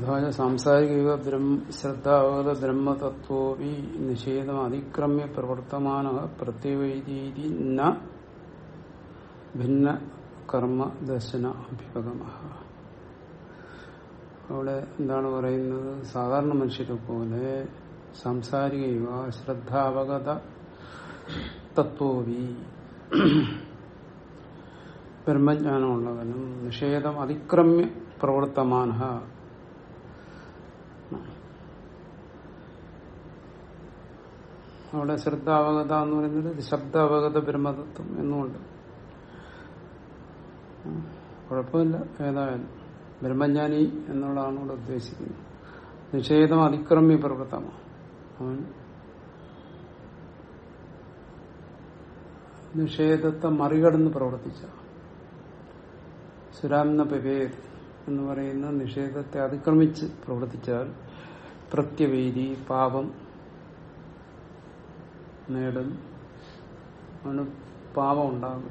യഥാച സാംസാരിക ശ്രദ്ധാവത ബ്രഹ്മതത്വവി നിഷേധം അതിക്രമ്യ പ്രവർത്തമാന പ്രത്യവൈരീതി ന ഭിന്ന കർമ്മ ദർശന അഭിപകമ അവിടെ എന്താണ് പറയുന്നത്? സാധാരണ മനുഷ്യരെ പോലെ സാംസാരിക യുവ ശ്രദ്ധാവഗത തത്വവി ബ്രഹ്മജ്ഞാനമുള്ളവനും നിഷേധം അതിക്രമ്യ പ്രവർത്തമാന അവിടെ ശ്രദ്ധാവഗത എന്ന് പറയുന്നത് ശബ്ദാവഗത ബ്രഹ്മതത്വം എന്നുകൊണ്ട് കുഴപ്പമില്ല. ഏതായാലും. ബ്രഹ്മജ്ഞാനി എന്നുള്ളതാണ് ഇവിടെ ഉദ്ദേശിക്കുന്നത്. നിഷേധം അതിക്രമ്യ പ്രവൃത്തമാണ് നിഷേധത്തെ മറികടന്ന് പ്രവർത്തിച്ച സുരാന്ന പെവേദ് എന്ന് പറയുന്ന നിഷേധത്തെ അതിക്രമിച്ച് പ്രവർത്തിച്ചാൽ പ്രത്യവേദി പാപം നേടും. അവന് പാപം ഉണ്ടാകും.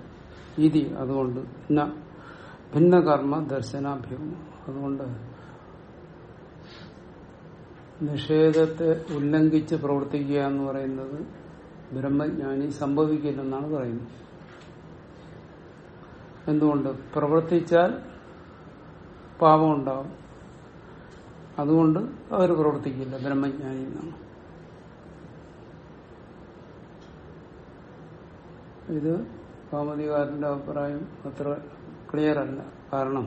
ഇതി അതുകൊണ്ട്. പിന്നെ ഭിന്ന കർമ്മ ദർശനാഭ്യമം അതുകൊണ്ട് നിഷേധത്തെ ഉല്ലംഘിച്ച് പ്രവർത്തിക്കുക എന്ന് പറയുന്നത് ബ്രഹ്മജ്ഞാനി സംഭവിക്കില്ലെന്നാണ് പറയുന്നത്. എന്തുകൊണ്ട്? പ്രവർത്തിച്ചാൽ പാപം ഉണ്ടാവും അതുകൊണ്ട് അവർ പ്രവർത്തിക്കില്ല ബ്രഹ്മജ്ഞാനി എന്നാണ്. ഇത് കാമതികാരന്റെ അഭിപ്രായം അത്ര ക്ലിയർ അല്ല കാരണം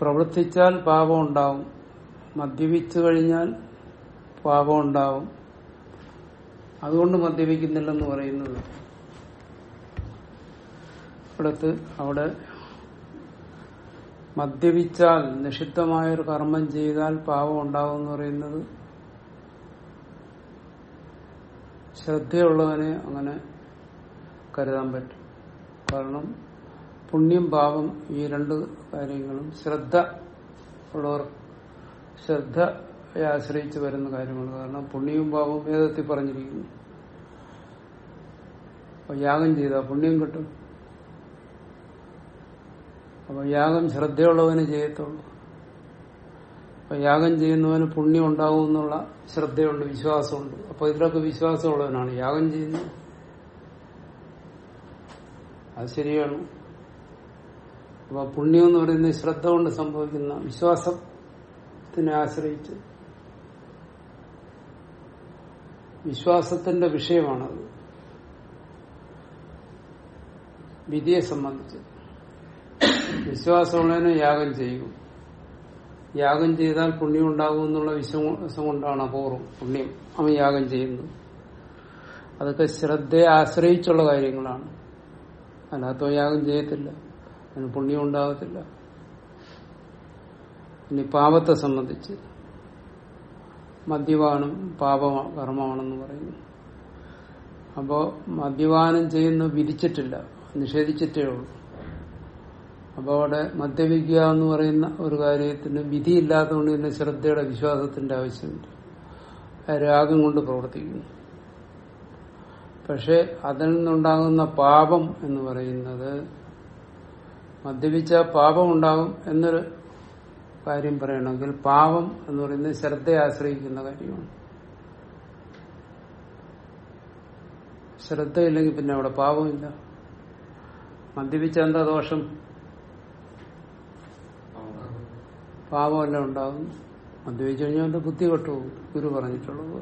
പ്രവർത്തിച്ചാൽ പാപം ഉണ്ടാവും. മദ്യപിച്ചു കഴിഞ്ഞാൽ പാപം ഉണ്ടാവും. അതുകൊണ്ട് മദ്യപിക്കുന്നില്ലെന്ന് പറയുന്നത്. ഇവിടത്ത് അവിടെ മദ്യപിച്ചാൽ നിഷിദ്ധമായൊരു കർമ്മം ചെയ്താൽ പാപം ഉണ്ടാവും എന്ന് പറയുന്നത് ശ്രദ്ധയുള്ളവനെ അങ്ങനെ കരുതാൻ പറ്റും. കാരണം പുണ്യം പാപം ഈ രണ്ട് കാര്യങ്ങളും ശ്രദ്ധ ഉള്ളവർ ശ്രദ്ധയെ ആശ്രയിച്ച് വരുന്ന കാര്യമാണ് കാരണം പുണ്യവും പാപവും വേദത്തിൽ പറഞ്ഞിരിക്കുന്നു. അപ്പൊ യാഗം ചെയ്താൽ പുണ്യം കിട്ടും. അപ്പൊ യാഗം ശ്രദ്ധയുള്ളവന് ചെയ്യത്തുള്ളൂ. അപ്പൊ യാഗം ചെയ്യുന്നവന് പുണ്യം ഉണ്ടാവും എന്നുള്ള ശ്രദ്ധയുണ്ട് വിശ്വാസമുണ്ട്. അപ്പൊ ഇതിലൊക്കെ വിശ്വാസമുള്ളവനാണ്. യാഗം ചെയ്യുന്നത് അത് ശരിയാണ്. അപ്പൊ പുണ്യം എന്ന് പറയുന്നത് ശ്രദ്ധ കൊണ്ട് സംഭവിക്കുന്ന വിശ്വാസത്തിനെ ആശ്രയിച്ച്. വിശ്വാസത്തിന്റെ വിഷയമാണത്. വിധിയെ സംബന്ധിച്ച്. വിശ്വാസമുള്ളതിനെ യാഗം ചെയ്യും. യാഗം ചെയ്താൽ പുണ്യം ഉണ്ടാകും എന്നുള്ള വിശ്വാസം കൊണ്ടാണ് അപൂർവം പുണ്യം അവൻ യാഗം ചെയ്യുന്നത്. അതൊക്കെ ശ്രദ്ധയെ ആശ്രയിച്ചുള്ള കാര്യങ്ങളാണ്. അല്ലാത്ത യാഗം ചെയ്യത്തില്ല. അതിന് പുണ്യം ഉണ്ടാകത്തില്ല. ഇനി പാപത്തെ സംബന്ധിച്ച് മദ്യപാനം പാപ കർമ്മമാണെന്ന് പറയുന്നു. അപ്പോ മദ്യപാനം ചെയ്യുന്ന വിധിച്ചിട്ടില്ല നിഷേധിച്ചിട്ടേ ഉള്ളൂ. അപ്പൊ അവിടെ മദ്യപിക്കുക എന്ന് പറയുന്ന ഒരു കാര്യത്തിന് വിധിയില്ലാത്തതുകൊണ്ട് തന്നെ ശ്രദ്ധയുടെ വിശ്വാസത്തിന്റെ ആവശ്യമുണ്ട്. രാഗം കൊണ്ട് പ്രവർത്തിക്കുന്നു. പക്ഷെ അതിൽ നിന്നുണ്ടാകുന്ന പാപം എന്ന് പറയുന്നത് മദ്യപിച്ച പാപം ഉണ്ടാകും എന്നൊരു കാര്യം പറയണമെങ്കിൽ പാപം എന്ന് പറയുന്നത് ശ്രദ്ധയെ ആശ്രയിക്കുന്ന കാര്യമാണ്. ശ്രദ്ധയില്ലെങ്കിൽ പിന്നെ അവിടെ പാപമില്ല. മദ്യപിച്ച എന്താ ദോഷം? പാപമല്ല ഉണ്ടാകും മദ്യപിച്ചു കഴിഞ്ഞാൽ അവന്റെ ബുദ്ധി കെട്ടുപോകും. ഗുരു പറഞ്ഞിട്ടുള്ളത്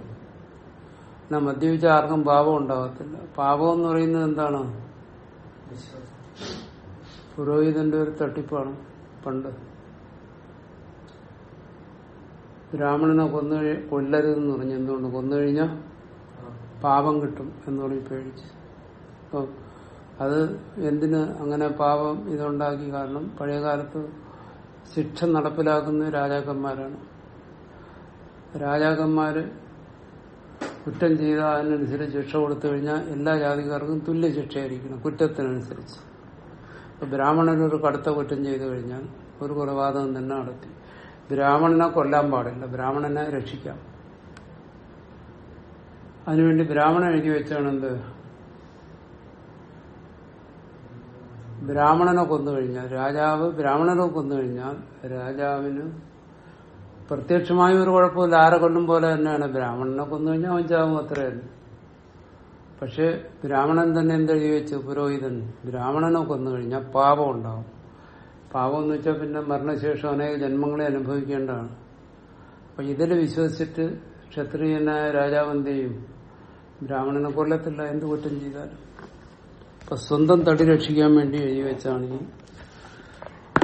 എന്നാ മദ്യപിച്ച ആർക്കും പാപം ഉണ്ടാകത്തില്ല പാപം എന്ന് പറയുന്നത് എന്താണ്? പുരോഹിതന്റെ ഒരു തട്ടിപ്പാണ് പണ്ട്. ബ്രാഹ്മണനെ കൊന്നു കൊല്ലരുതെന്ന് പറഞ്ഞു. എന്തുകൊണ്ട്? കൊന്നു കഴിഞ്ഞാൽ പാപം കിട്ടും എന്ന് പറഞ്ഞ് പേടിച്ച്. അപ്പം അത് എന്തിന് അങ്ങനെ പാപം ഇതുണ്ടാക്കി? കാരണം പഴയകാലത്ത് ശിക്ഷ നടപ്പിലാക്കുന്ന രാജാക്കന്മാരാണ്. രാജാക്കന്മാര് കുറ്റം ചെയ്ത അതിനനുസരിച്ച് ശിക്ഷ കൊടുത്തു കഴിഞ്ഞാൽ എല്ലാ ജാതിക്കാർക്കും തുല്യ ശിക്ഷയായിരിക്കണം കുറ്റത്തിനനുസരിച്ച്. ഇപ്പൊ ബ്രാഹ്മണനൊരു കടുത്ത കുറ്റം ചെയ്തു കഴിഞ്ഞാൽ ഒരു കൊലപാതകം തന്നെ നടത്തി. ബ്രാഹ്മണനെ കൊല്ലാൻ പാടില്ല ബ്രാഹ്മണനെ രക്ഷിക്കാം. അതിനുവേണ്ടി ബ്രാഹ്മണൻ എഴുതി വെച്ചാണ് എന്ത് ബ്രാഹ്മണനെ കൊന്നു കഴിഞ്ഞാൽ രാജാവ് ബ്രാഹ്മണനെ കൊന്നു കഴിഞ്ഞാൽ രാജാവിന് പ്രത്യക്ഷമായും ഒരു കുഴപ്പമില്ല. ആരെ കൊല്ലും പോലെ തന്നെയാണ്. ബ്രാഹ്മണനെ കൊന്നു കഴിഞ്ഞാൽ അവൻ ചാവും അത്രയല്ല. പക്ഷെ ബ്രാഹ്മണൻ തന്നെ എന്തെഴുതി വെച്ചു? പുരോഹിതൻ. ബ്രാഹ്മണനെ കൊന്നു കഴിഞ്ഞാൽ പാപം ഉണ്ടാവും. പാപം എന്ന് വെച്ചാൽ പിന്നെ മരണശേഷം അനേക ജന്മങ്ങളെ അനുഭവിക്കേണ്ടതാണ്. അപ്പൊ ഇതിൽ വിശ്വസിച്ചിട്ട് ക്ഷത്രിയനായ രാജാവ് എന്ത് ചെയ്യും? ബ്രാഹ്മണനെ കൊല്ലത്തില്ല. എന്ത് കുറ്റം ചെയ്താലും. അപ്പൊ സ്വന്തം തടി രക്ഷിക്കാൻ വേണ്ടി എഴുതി വെച്ചാണ്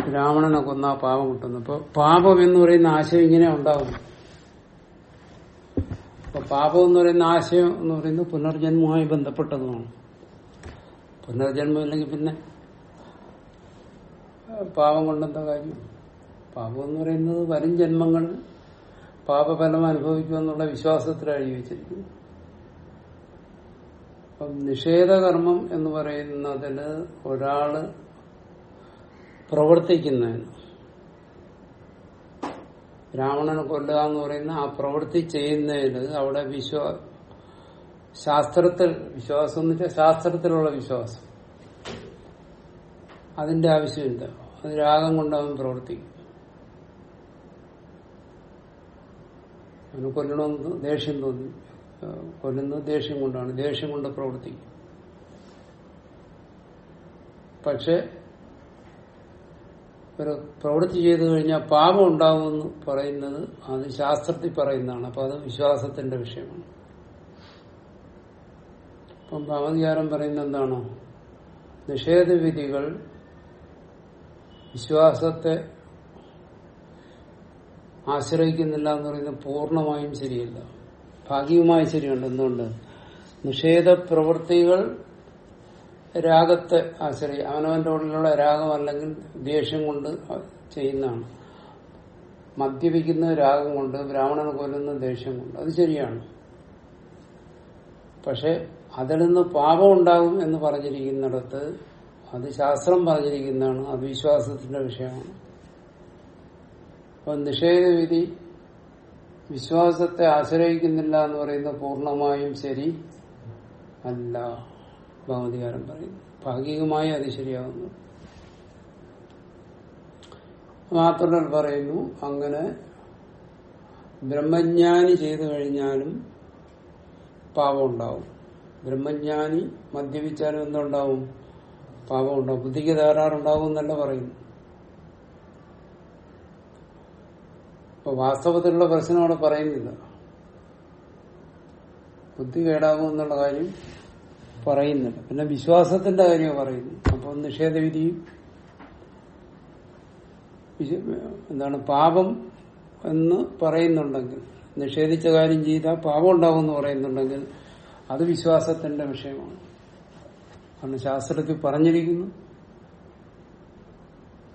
ഈ രാവണനെ കൊന്ന പാപം കിട്ടുന്നത്. അപ്പൊ പാപം എന്ന് പറയുന്ന ആശയം ഇങ്ങനെ ഉണ്ടാവും. അപ്പൊ പാപം എന്ന് പറയുന്ന ആശയം എന്ന് പറയുന്നത് പുനർജന്മവുമായി ബന്ധപ്പെട്ടതുമാണ്. പുനർജന്മം ഇല്ലെങ്കിൽ പിന്നെ പാപം കൊണ്ടെന്താ കാര്യം? പാപം എന്ന് പറയുന്നത് വരും ജന്മങ്ങൾ പാപഫലം അനുഭവിക്കുമെന്നുള്ള വിശ്വാസത്തിലാണ് എഴുതി വെച്ചിരിക്കുന്നത്. അപ്പം നിഷേധകർമ്മം എന്ന് പറയുന്നതിന് ഒരാൾ പ്രവർത്തിക്കുന്നതിന് ബ്രാഹ്മണനെ കൊല്ലുക എന്ന് പറയുന്ന ആ പ്രവൃത്തി ചെയ്യുന്നതിന് അവിടെ വിശ്വാ ശാസ്ത്രത്തിൽ വിശ്വാസം എന്ന് വെച്ചാൽ ശാസ്ത്രത്തിലുള്ള വിശ്വാസം. അതിന്റെ ആവശ്യമില്ല. അത് രാഗം കൊണ്ടവൻ പ്രവർത്തിക്കും. അവന് കൊല്ലണമെന്ന് ദേഷ്യം തോന്നി. കൊല്ലുന്നത് ദേഷ്യം കൊണ്ടാണ്. ദേഷ്യം കൊണ്ട് പ്രവർത്തിക്കും. പക്ഷെ ഒരു പ്രവൃത്തി ചെയ്തു കഴിഞ്ഞാൽ പാപം ഉണ്ടാവുമെന്ന് പറയുന്നത് അത് ശാസ്ത്രത്തിൽ പറയുന്നതാണ്. അപ്പൊ അത് വിശ്വാസത്തിന്റെ വിഷയമാണ്. അപ്പം ഭാവതികാരം പറയുന്നത് എന്താണോ? നിഷേധവിധികൾ വിശ്വാസത്തെ ആശ്രയിക്കുന്നില്ല എന്ന് പറയുന്നത് പൂർണമായും ശരിയല്ല. ഭാഗികമായി ശരിയുണ്ട്. എന്തുകൊണ്ട്? നിഷേധ പ്രവൃത്തികൾ രാഗത്തെ ആശ്രയി അവനവന്റെ ഉള്ളിലുള്ള രാഗം അല്ലെങ്കിൽ ദേഷ്യം കൊണ്ട് ചെയ്യുന്നതാണ്. മദ്യപിക്കുന്ന രാഗം കൊണ്ട് ബ്രാഹ്മണനെ കൊല്ലുന്ന ദേഷ്യം കൊണ്ട്. അത് ശരിയാണ്. പക്ഷെ അതിൽ നിന്ന് പാപം ഉണ്ടാകും എന്ന് പറഞ്ഞിരിക്കുന്നിടത്ത് അത് ശാസ്ത്രം പറഞ്ഞിരിക്കുന്നതാണ്. അത് വിശ്വാസത്തിന്റെ വിഷയമാണ്. അപ്പൊ നിഷേധവിധി വിശ്വാസത്തെ ആശ്രയിക്കുന്നില്ല എന്ന് പറയുന്നത് പൂർണമായും ശരി അല്ല ഭഗവതികാരം പറയുന്നു ഭാഗികമായി അത് ശരിയാകുന്നു മാത്രം പറയുന്നു അങ്ങനെ ബ്രഹ്മജ്ഞാനി ചെയ്തു കഴിഞ്ഞാലും പാപം ഉണ്ടാവും. ബ്രഹ്മജ്ഞാനി മദ്യപിച്ചാലും എന്തുണ്ടാവും? പാപം ഉണ്ടാവും. ബുദ്ധിക്ക് തകരാറുണ്ടാവും എന്നല്ല പറയുന്നു. അപ്പൊ വാസ്തവത്തിലുള്ള പ്രശ്നം അവിടെ പറയുന്നില്ല ബുദ്ധി കേടാകും എന്നുള്ള കാര്യം പറയുന്നില്ല. പിന്നെ വിശ്വാസത്തിന്റെ കാര്യം പറയുന്നു അപ്പോൾ നിഷേധവിധിയും എന്താണ് പാപം എന്ന് പറയുന്നുണ്ടെങ്കിൽ നിഷേധിച്ച കാര്യം ചെയ്താൽ പാപം ഉണ്ടാവും എന്ന് പറയുന്നുണ്ടെങ്കിൽ അത് വിശ്വാസത്തിന്റെ വിഷയമാണ്. കാരണം ശാസ്ത്രത്തിൽ പറഞ്ഞിരിക്കുന്നു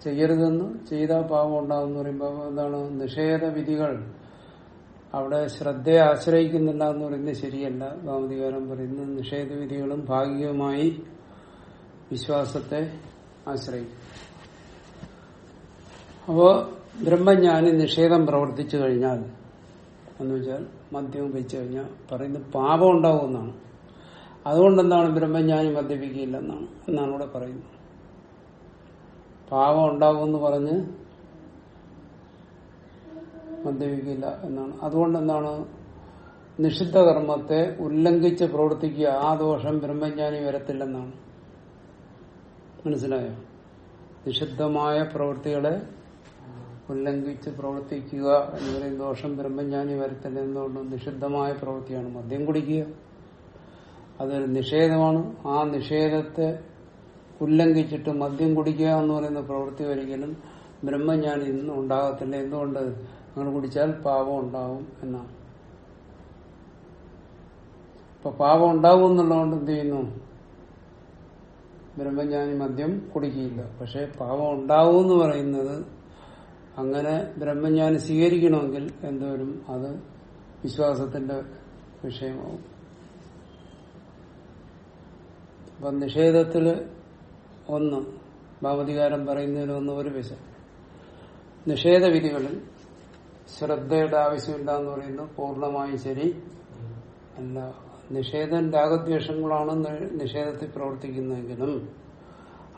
ചെയ്യരുതെന്ന് ചെയ്താൽ പാപം ഉണ്ടാകുമെന്ന് പറയുമ്പോൾ എന്താണ് നിഷേധ വിധികൾ അവിടെ ശ്രദ്ധയെ ആശ്രയിക്കുന്നില്ല എന്ന് പറയുന്നത് ശരിയല്ല. ഭാമതികാരം പറയുന്നത് നിഷേധവിധികളും ഭാഗികമായി വിശ്വാസത്തെ ആശ്രയിക്കും. അപ്പോ ബ്രഹ്മജ്ഞാനി നിഷേധം പ്രവർത്തിച്ചു കഴിഞ്ഞാൽ എന്ന് വെച്ചാൽ മദ്യം വെച്ചു കഴിഞ്ഞാൽ പറയുന്നത് പാപം ഉണ്ടാവുമെന്നാണ്. അതുകൊണ്ടെന്താണ് ബ്രഹ്മജ്ഞാനി മദ്യപിക്കില്ലെന്നാണ് എന്നാണ് ഇവിടെ പറയുന്നത്. പാപം ഉണ്ടാവുമെന്ന് പറഞ്ഞ് മദ്യപിക്കില്ല എന്നാണ്. അതുകൊണ്ട് എന്താണ് നിഷിദ്ധ കർമ്മത്തെ ഉല്ലംഘിച്ച് പ്രവർത്തിക്കുക ആ ദോഷം ബ്രഹ്മജ്ഞാനി വരത്തില്ലെന്നാണ്. മനസ്സിലായോ? നിഷിദ്ധമായ പ്രവൃത്തികളെ ഉല്ലംഘിച്ച് പ്രവർത്തിക്കുക എന്ന് പറയും ദോഷം ബ്രഹ്മജ്ഞാനി വരത്തില്ല എന്നുകൊണ്ട് നിഷിദ്ധമായ പ്രവൃത്തിയാണ് മദ്യം കുടിക്കുക. അതൊരു നിഷേധമാണ്. ആ നിഷേധത്തെ ഉല്ലംഘിച്ചിട്ട് മദ്യം കുടിക്കുക എന്ന് പറയുന്ന പ്രവൃത്തി ഒരിക്കലും ബ്രഹ്മജ്ഞാനി ഇന്നും ഉണ്ടാകത്തില്ല. എന്തുകൊണ്ട്? അങ്ങനെ കുടിച്ചാൽ പാപം ഉണ്ടാവും എന്നാണ്. അപ്പൊ പാപം ഉണ്ടാവും എന്നുള്ളതുകൊണ്ട് എന്ത് ചെയ്യുന്നു? ബ്രഹ്മജ്ഞാനി മദ്യം കുടിക്കില്ല പക്ഷെ പാപം ഉണ്ടാവും എന്ന് പറയുന്നത് അങ്ങനെ ബ്രഹ്മജ്ഞാനി സ്വീകരിക്കണമെങ്കിൽ എന്തോരും അത് വിശ്വാസത്തിന്റെ വിഷയമാവും. അപ്പൊ നിഷേധത്തിൽ ഒന്ന് ഭാവതികാരം പറയുന്നതിന് ഒന്ന് ഒരു വിശ നിഷേധവിധികളിൽ ശ്രദ്ധയുടെ ആവശ്യമില്ല എന്ന് പറയുന്നത് പൂർണമായും ശരി. അല്ല നിഷേധം രാഗദ്വേഷങ്ങളാണ് നിഷേധത്തിൽ പ്രവർത്തിക്കുന്നതെങ്കിലും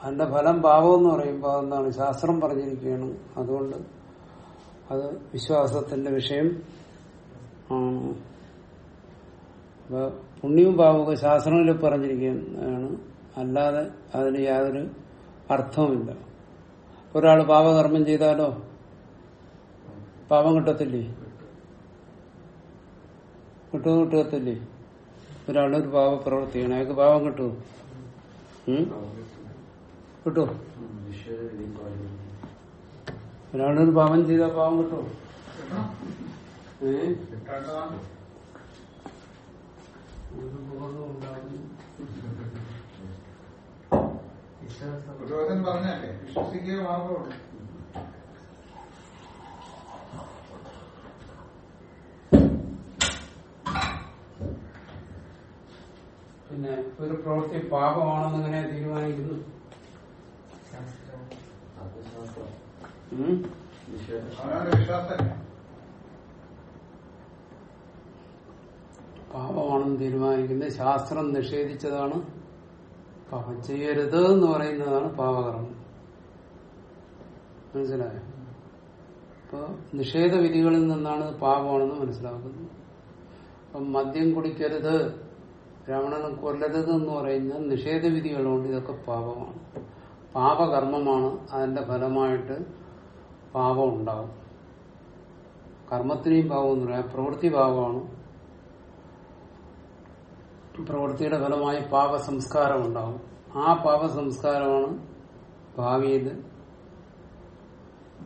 അതിന്റെ ഫലം ഭാവം എന്ന് പറയുമ്പോൾ എന്താണ് ശാസ്ത്രം പറഞ്ഞിരിക്കുകയാണ്. അതുകൊണ്ട് അത് വിശ്വാസത്തിന്റെ വിഷയം ആണ്. പുണ്യവും പാപമൊക്കെ ശാസ്ത്രങ്ങളിൽ പറഞ്ഞിരിക്കുന്നതാണ് അല്ലാതെ അതിന് യാതൊരു അർത്ഥവുമില്ല. ഒരാൾ പാപകർമ്മം ചെയ്താലോ? പാപം കിട്ടത്തില്ലേ? കിട്ടുമോ കിട്ടത്തില്ലേ ഒരാളൊരു പാപ പ്രവർത്തിക്കണം അയാൾക്ക് പാപം കിട്ടുമോ? കിട്ടുമോ ഒരാളൊരു പാപം ചെയ്താൽ പാപം കിട്ടുമോ ഏ കിട്ടേണ്ടതാണ് ഒരു ബോധവും ഉണ്ടാകുന്നു. പുരോഹിതൻ പറഞ്ഞല്ലേ? വിശ്വസിക്കുക മാത്രമുള്ളൂ പിന്നെ ഒരു പ്രവൃത്തി പാപമാണെന്ന് ഇങ്ങനെ തീരുമാനിക്കുന്നു പാപമാണെന്ന് തീരുമാനിക്കുന്നത് ശാസ്ത്രം നിഷേധിച്ചതാണ്. പാപം ചെയ്യരുത് എന്ന് പറയുന്നതാണ് പാപകർമ്മം. മനസ്സിലായോ? അപ്പൊ നിഷേധ വിധികളിൽ നിന്നാണ് പാപമാണെന്ന് മനസ്സിലാക്കുന്നത് അപ്പം മദ്യം കുടിക്കരുത് ബ്രാഹ്മണനെ കൊല്ലരുത് എന്ന് പറയുന്ന നിഷേധ വിധികളുണ്ട് ഇതൊക്കെ പാപമാണ്. പാപകർമ്മമാണ് അതിന്റെ ഫലമായിട്ട് പാപം ഉണ്ടാവും. കർമ്മത്തിനെയും പാപം എന്ന് പറയാം. പ്രവൃത്തി പാപമാണ്. പ്രവൃത്തിയുടെ ഫലമായി പാപ സംസ്കാരം ഉണ്ടാവും. ആ പാപ സംസ്കാരമാണ് ഭാവിയിൽ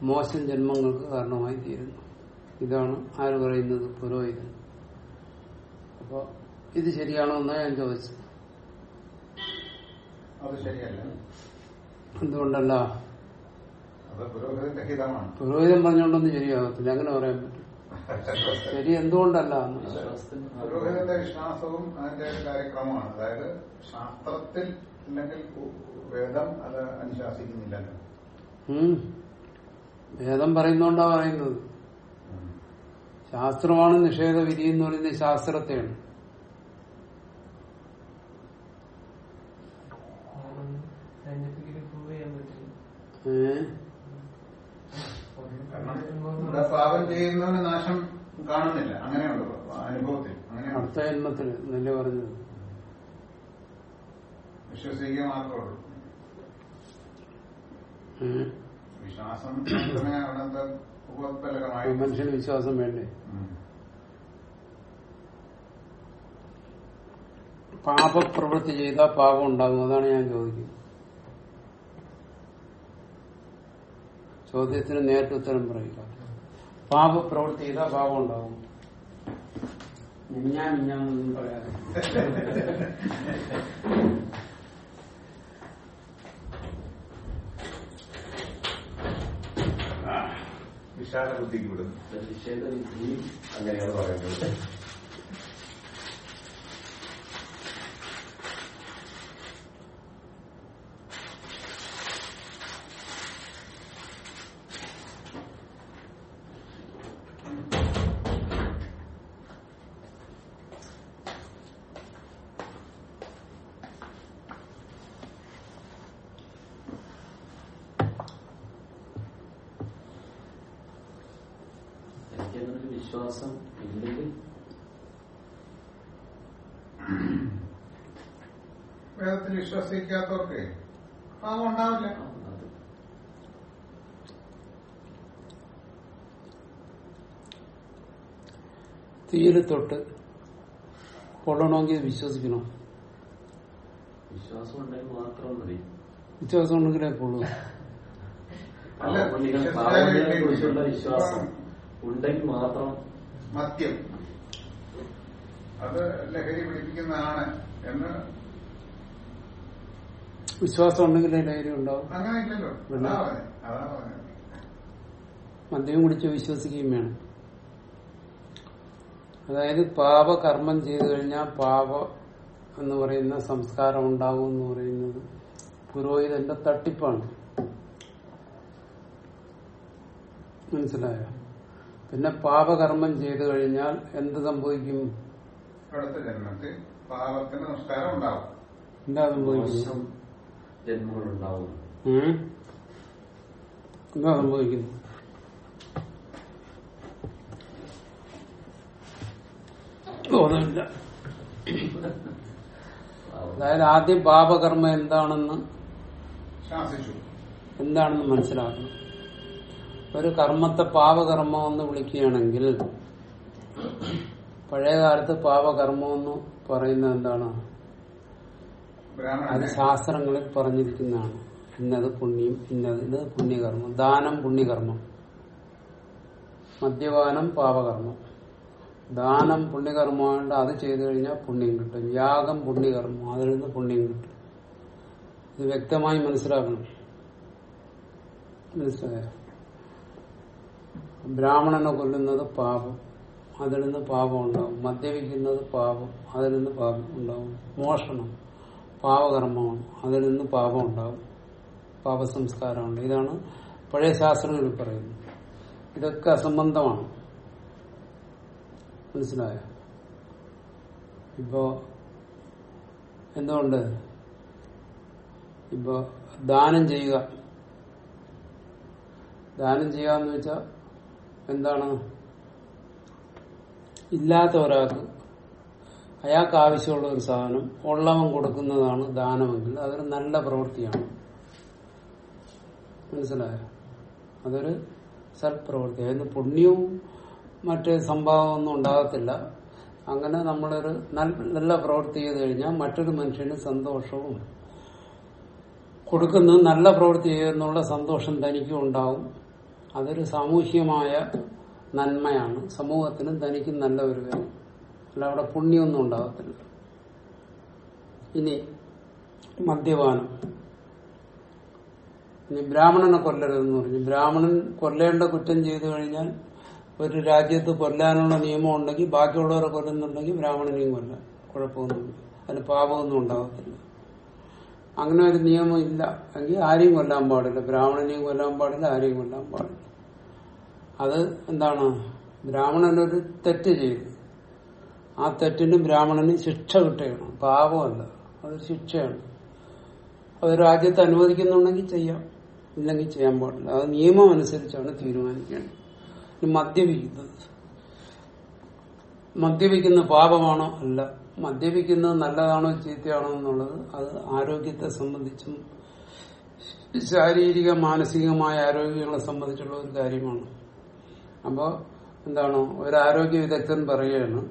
മോശം ജന്മങ്ങൾക്ക് കാരണമായി തീരുന്നു ഇതാണ് ആര് പറയുന്നത്? പുരോഹിതൻ. അപ്പൊ ഇത് ശരിയാണോ എന്നാണ് ഞാൻ ചോദിച്ചത്. എന്തുകൊണ്ടല്ല? പുരോഹിതൻ പറഞ്ഞുകൊണ്ടൊന്നും ശരിയാകത്തില്ല. അങ്ങനെ പറയാൻ പറ്റും ശരി എന്തുകൊണ്ടല്ല. പുരോഹിതന്റെ വിശ്വാസവും അതിന്റെ ഒരു കാര്യക്രമമാണ്. അതായത് ശാസ്ത്രത്തിൽ അല്ലെങ്കിൽ വേദം അത് അനുശാസിക്കുന്നില്ലല്ലോ. വേദം പറയുന്നോണ്ടാ പറയുന്നത്. ശാസ്ത്രമാണ് നിഷേധ വിധി എന്ന് പറയുന്നത് ശാസ്ത്രത്തെയാണ്. ഏ പ്രൂവ് ചെയ്യാൻ പറ്റില്ല. ഏഹ്? കാരണം ഇവിടെ പാപം ചെയ്യുന്നവന് നാശം കാണുന്നില്ല. അങ്ങനെയുള്ളൂ അനുഭവത്തിൽ. അങ്ങനെ അടുത്ത ജന്മത്തിൽ എന്നല്ലേ പറഞ്ഞത്. വിശ്വസിക്കുക മാത്രമേ ഉള്ളൂ. ഏഹ് വിശ്വാസം മാത്രമേ അവിടുത്തെ ഉപോത്പലകമായി മനുഷ്യന് വിശ്വാസം വേണ്ടേ. പാപപ്രവൃത്തി ചെയ്താൽ പാപം ഉണ്ടാകും. അതാണ് ഞാൻ ചോദിക്കുന്നത്. ചോദ്യത്തിന് നേരിട്ട് ഉത്തരം പറയുക പാപപ്രവൃത്തി ചെയ്താൽ പാപം ഉണ്ടാവും. ഞാൻ ഞാനൊന്നും പറയാതെ. വിശാല ബുദ്ധിക്ക് വിടും നിഷേധ അങ്ങനെയാണ് പറയുന്നത് എനിക്കങ്ങനെ ഒരു വിശ്വാസം ഇല്ലെങ്കിൽ വേദത്തിൽ വിശ്വസിക്കാത്തവർക്ക് പാപം ഉണ്ടാവില്ല അത് തീയിൽ തൊട്ട് കൊള്ളണമെങ്കിൽ വിശ്വസിക്കണം. വിശ്വാസം ഉണ്ടെങ്കിൽ മാത്രം മതി. വിശ്വാസം ഉണ്ടെങ്കിലേ കൊള്ളൂ കുറിച്ചുള്ള വിശ്വാസം ഉണ്ടെങ്കിൽ മാത്രം മദ്യം. അത് ലഹരി പിടിപ്പിക്കുന്നതാണ് എന്ന് വിശ്വാസം ഉണ്ടെങ്കിലേ ലഹരി ഉണ്ടാവും. അങ്ങനെയില്ലല്ലോ. മദ്യം കുടിച്ച് വിശ്വസിക്കുകയും വേണം. അതായത് പാപകർമ്മം ചെയ്തു കഴിഞ്ഞാൽ പാപ എന്ന് പറയുന്ന സംസ്കാരം ഉണ്ടാകും എന്ന് പറയുന്നത് പുരോഹിതന്റെ തട്ടിപ്പാണ്. മനസ്സിലായോ? പിന്നെ പാപകർമ്മം ചെയ്തു കഴിഞ്ഞാൽ എന്ത് സംഭവിക്കും? അടുത്ത ജന്മത്തിൽ പാപത്തിന് നമസ്കാരം ഉണ്ടാവും. എന്താ സംഭവിക്കും? മോശം ജന്മങ്ങൾ ഉണ്ടാവും. ഉം. എന്താ സംഭവിക്കുന്നത്? ബോധമില്ല അതായത് ആദ്യം പാപകർമ്മ എന്താണെന്ന് എന്താണെന്ന് മനസ്സിലാക്കണം ഒരു കർമ്മത്തെ പാപകർമ്മം എന്ന് വിളിക്കുകയാണെങ്കിൽ പഴയ കാലത്ത് പാപകർമ്മം എന്ന് പറയുന്നത് എന്താണ്? അത് ശാസ്ത്രങ്ങളിൽ പറഞ്ഞിരിക്കുന്നതാണ്. ഇന്നത് പുണ്യം ഇന്നത് ഇത് പുണ്യകർമ്മം. ദാനം പുണ്യകർമ്മം. മദ്യപാനം പാപകർമ്മം. ദാനം പുണ്യകർമ്മമായിട്ട് അത് ചെയ്തു കഴിഞ്ഞാൽ പുണ്യം കിട്ടും. യാഗം പുണ്യകർമ്മം അതിൽ നിന്ന് പുണ്യം കിട്ടും. ഇത് വ്യക്തമായി മനസ്സിലാക്കണം. മനസ്സിലായോ? ബ്രാഹ്മണനെ കൊല്ലുന്നത് പാപം അതിൽ നിന്ന് പാപം ഉണ്ടാവും. മദ്യപിക്കുന്നത് പാപം അതിൽ നിന്ന് പാപം ഉണ്ടാവും. മോഷണം പാപകർമ്മമാണ് അതിൽ നിന്ന് പാപം ഉണ്ടാവും. പാപസംസ്കാരമുണ്ട്. ഇതാണ് പഴയ ശാസ്ത്രങ്ങളിൽ പറയുന്നത്. ഇതൊക്കെ അസംബന്ധമാണ്. മനസ്സിലായോ? ഇപ്പോ എന്തുകൊണ്ട്? ഇപ്പോ ദാനം ചെയ്യുക. ദാനം ചെയ്യുക എന്ന് വെച്ചാൽ എന്താണ്? ഇല്ലാത്ത ഒരാൾക്ക് അയാൾക്ക് ആവശ്യമുള്ള ഒരു സാധനം ഉള്ളവൻ കൊടുക്കുന്നതാണ് ദാനമെങ്കിൽ അതൊരു നല്ല പ്രവൃത്തിയാണ്. മനസ്സിലായോ? അതൊരു സൽപ്രവൃത്തി അതിന് പുണ്യവും മറ്റ് സംഭവമൊന്നും ഉണ്ടാകത്തില്ല. അങ്ങനെ നമ്മളൊരു നല്ല പ്രവൃത്തി ചെയ്ത് കഴിഞ്ഞാൽ മറ്റൊരു മനുഷ്യന് സന്തോഷവും കൊടുക്കുന്നത് നല്ല പ്രവൃത്തി ചെയ്യുന്നുള്ള സന്തോഷം തനിക്കും ഉണ്ടാവും. അതൊരു സാമൂഹ്യമായ നന്മയാണ്. സമൂഹത്തിനും തനിക്കും നല്ല ഒരു കാര്യം. അല്ല അവിടെ പുണ്യമൊന്നും ഉണ്ടാകത്തില്ല. ഇനി മദ്യപാനം. ഇനി ബ്രാഹ്മണനെ കൊല്ലരുതെന്ന് പറഞ്ഞു. ബ്രാഹ്മണൻ കൊല്ലേണ്ട കുറ്റം ചെയ്തു കഴിഞ്ഞാൽ ഒരു രാജ്യത്ത് കൊല്ലാനുള്ള നിയമം ഉണ്ടെങ്കിൽ ബാക്കിയുള്ളവരെ കൊല്ലുന്നുണ്ടെങ്കിൽ ബ്രാഹ്മണനെയും കൊല്ലാം. കുഴപ്പമൊന്നുമില്ല. അതിന് പാപമൊന്നും ഉണ്ടാകത്തില്ല അങ്ങനെ ഒരു നിയമം ഇല്ല. എങ്കിൽ ആരെയും കൊല്ലാൻ പാടില്ല. ബ്രാഹ്മണനെയും കൊല്ലാൻ പാടില്ല ആരെയും കൊല്ലാൻ പാടില്ല. അത് എന്താണ്? ബ്രാഹ്മണനൊരു തെറ്റ് ചെയ്തു. ആ തെറ്റിന് ബ്രാഹ്മണന് ശിക്ഷ കിട്ടുകയാണ്. പാപമല്ല. അതൊരു ശിക്ഷയാണ്. അത് രാജ്യത്ത് അനുവദിക്കുന്നുണ്ടെങ്കിൽ ചെയ്യാം. ഇല്ലെങ്കിൽ ചെയ്യാൻ പാടില്ല. അത് നിയമം അനുസരിച്ചാണ് തീരുമാനിക്കേണ്ടത്. മദ്യപിക്കുന്നത്. മദ്യപിക്കുന്ന പാപമാണോ അല്ല. മദ്യപിക്കുന്നത് നല്ലതാണോ ചീത്തയാണോ എന്നുള്ളത് അത് ആരോഗ്യത്തെ സംബന്ധിച്ചും ശാരീരിക മാനസികമായ ആരോഗ്യങ്ങളെ സംബന്ധിച്ചുള്ള ഒരു കാര്യമാണ്. അപ്പോ എന്താണ്? ഒരു ആരോഗ്യ വിദഗ്ധൻ പറയുകയാണ്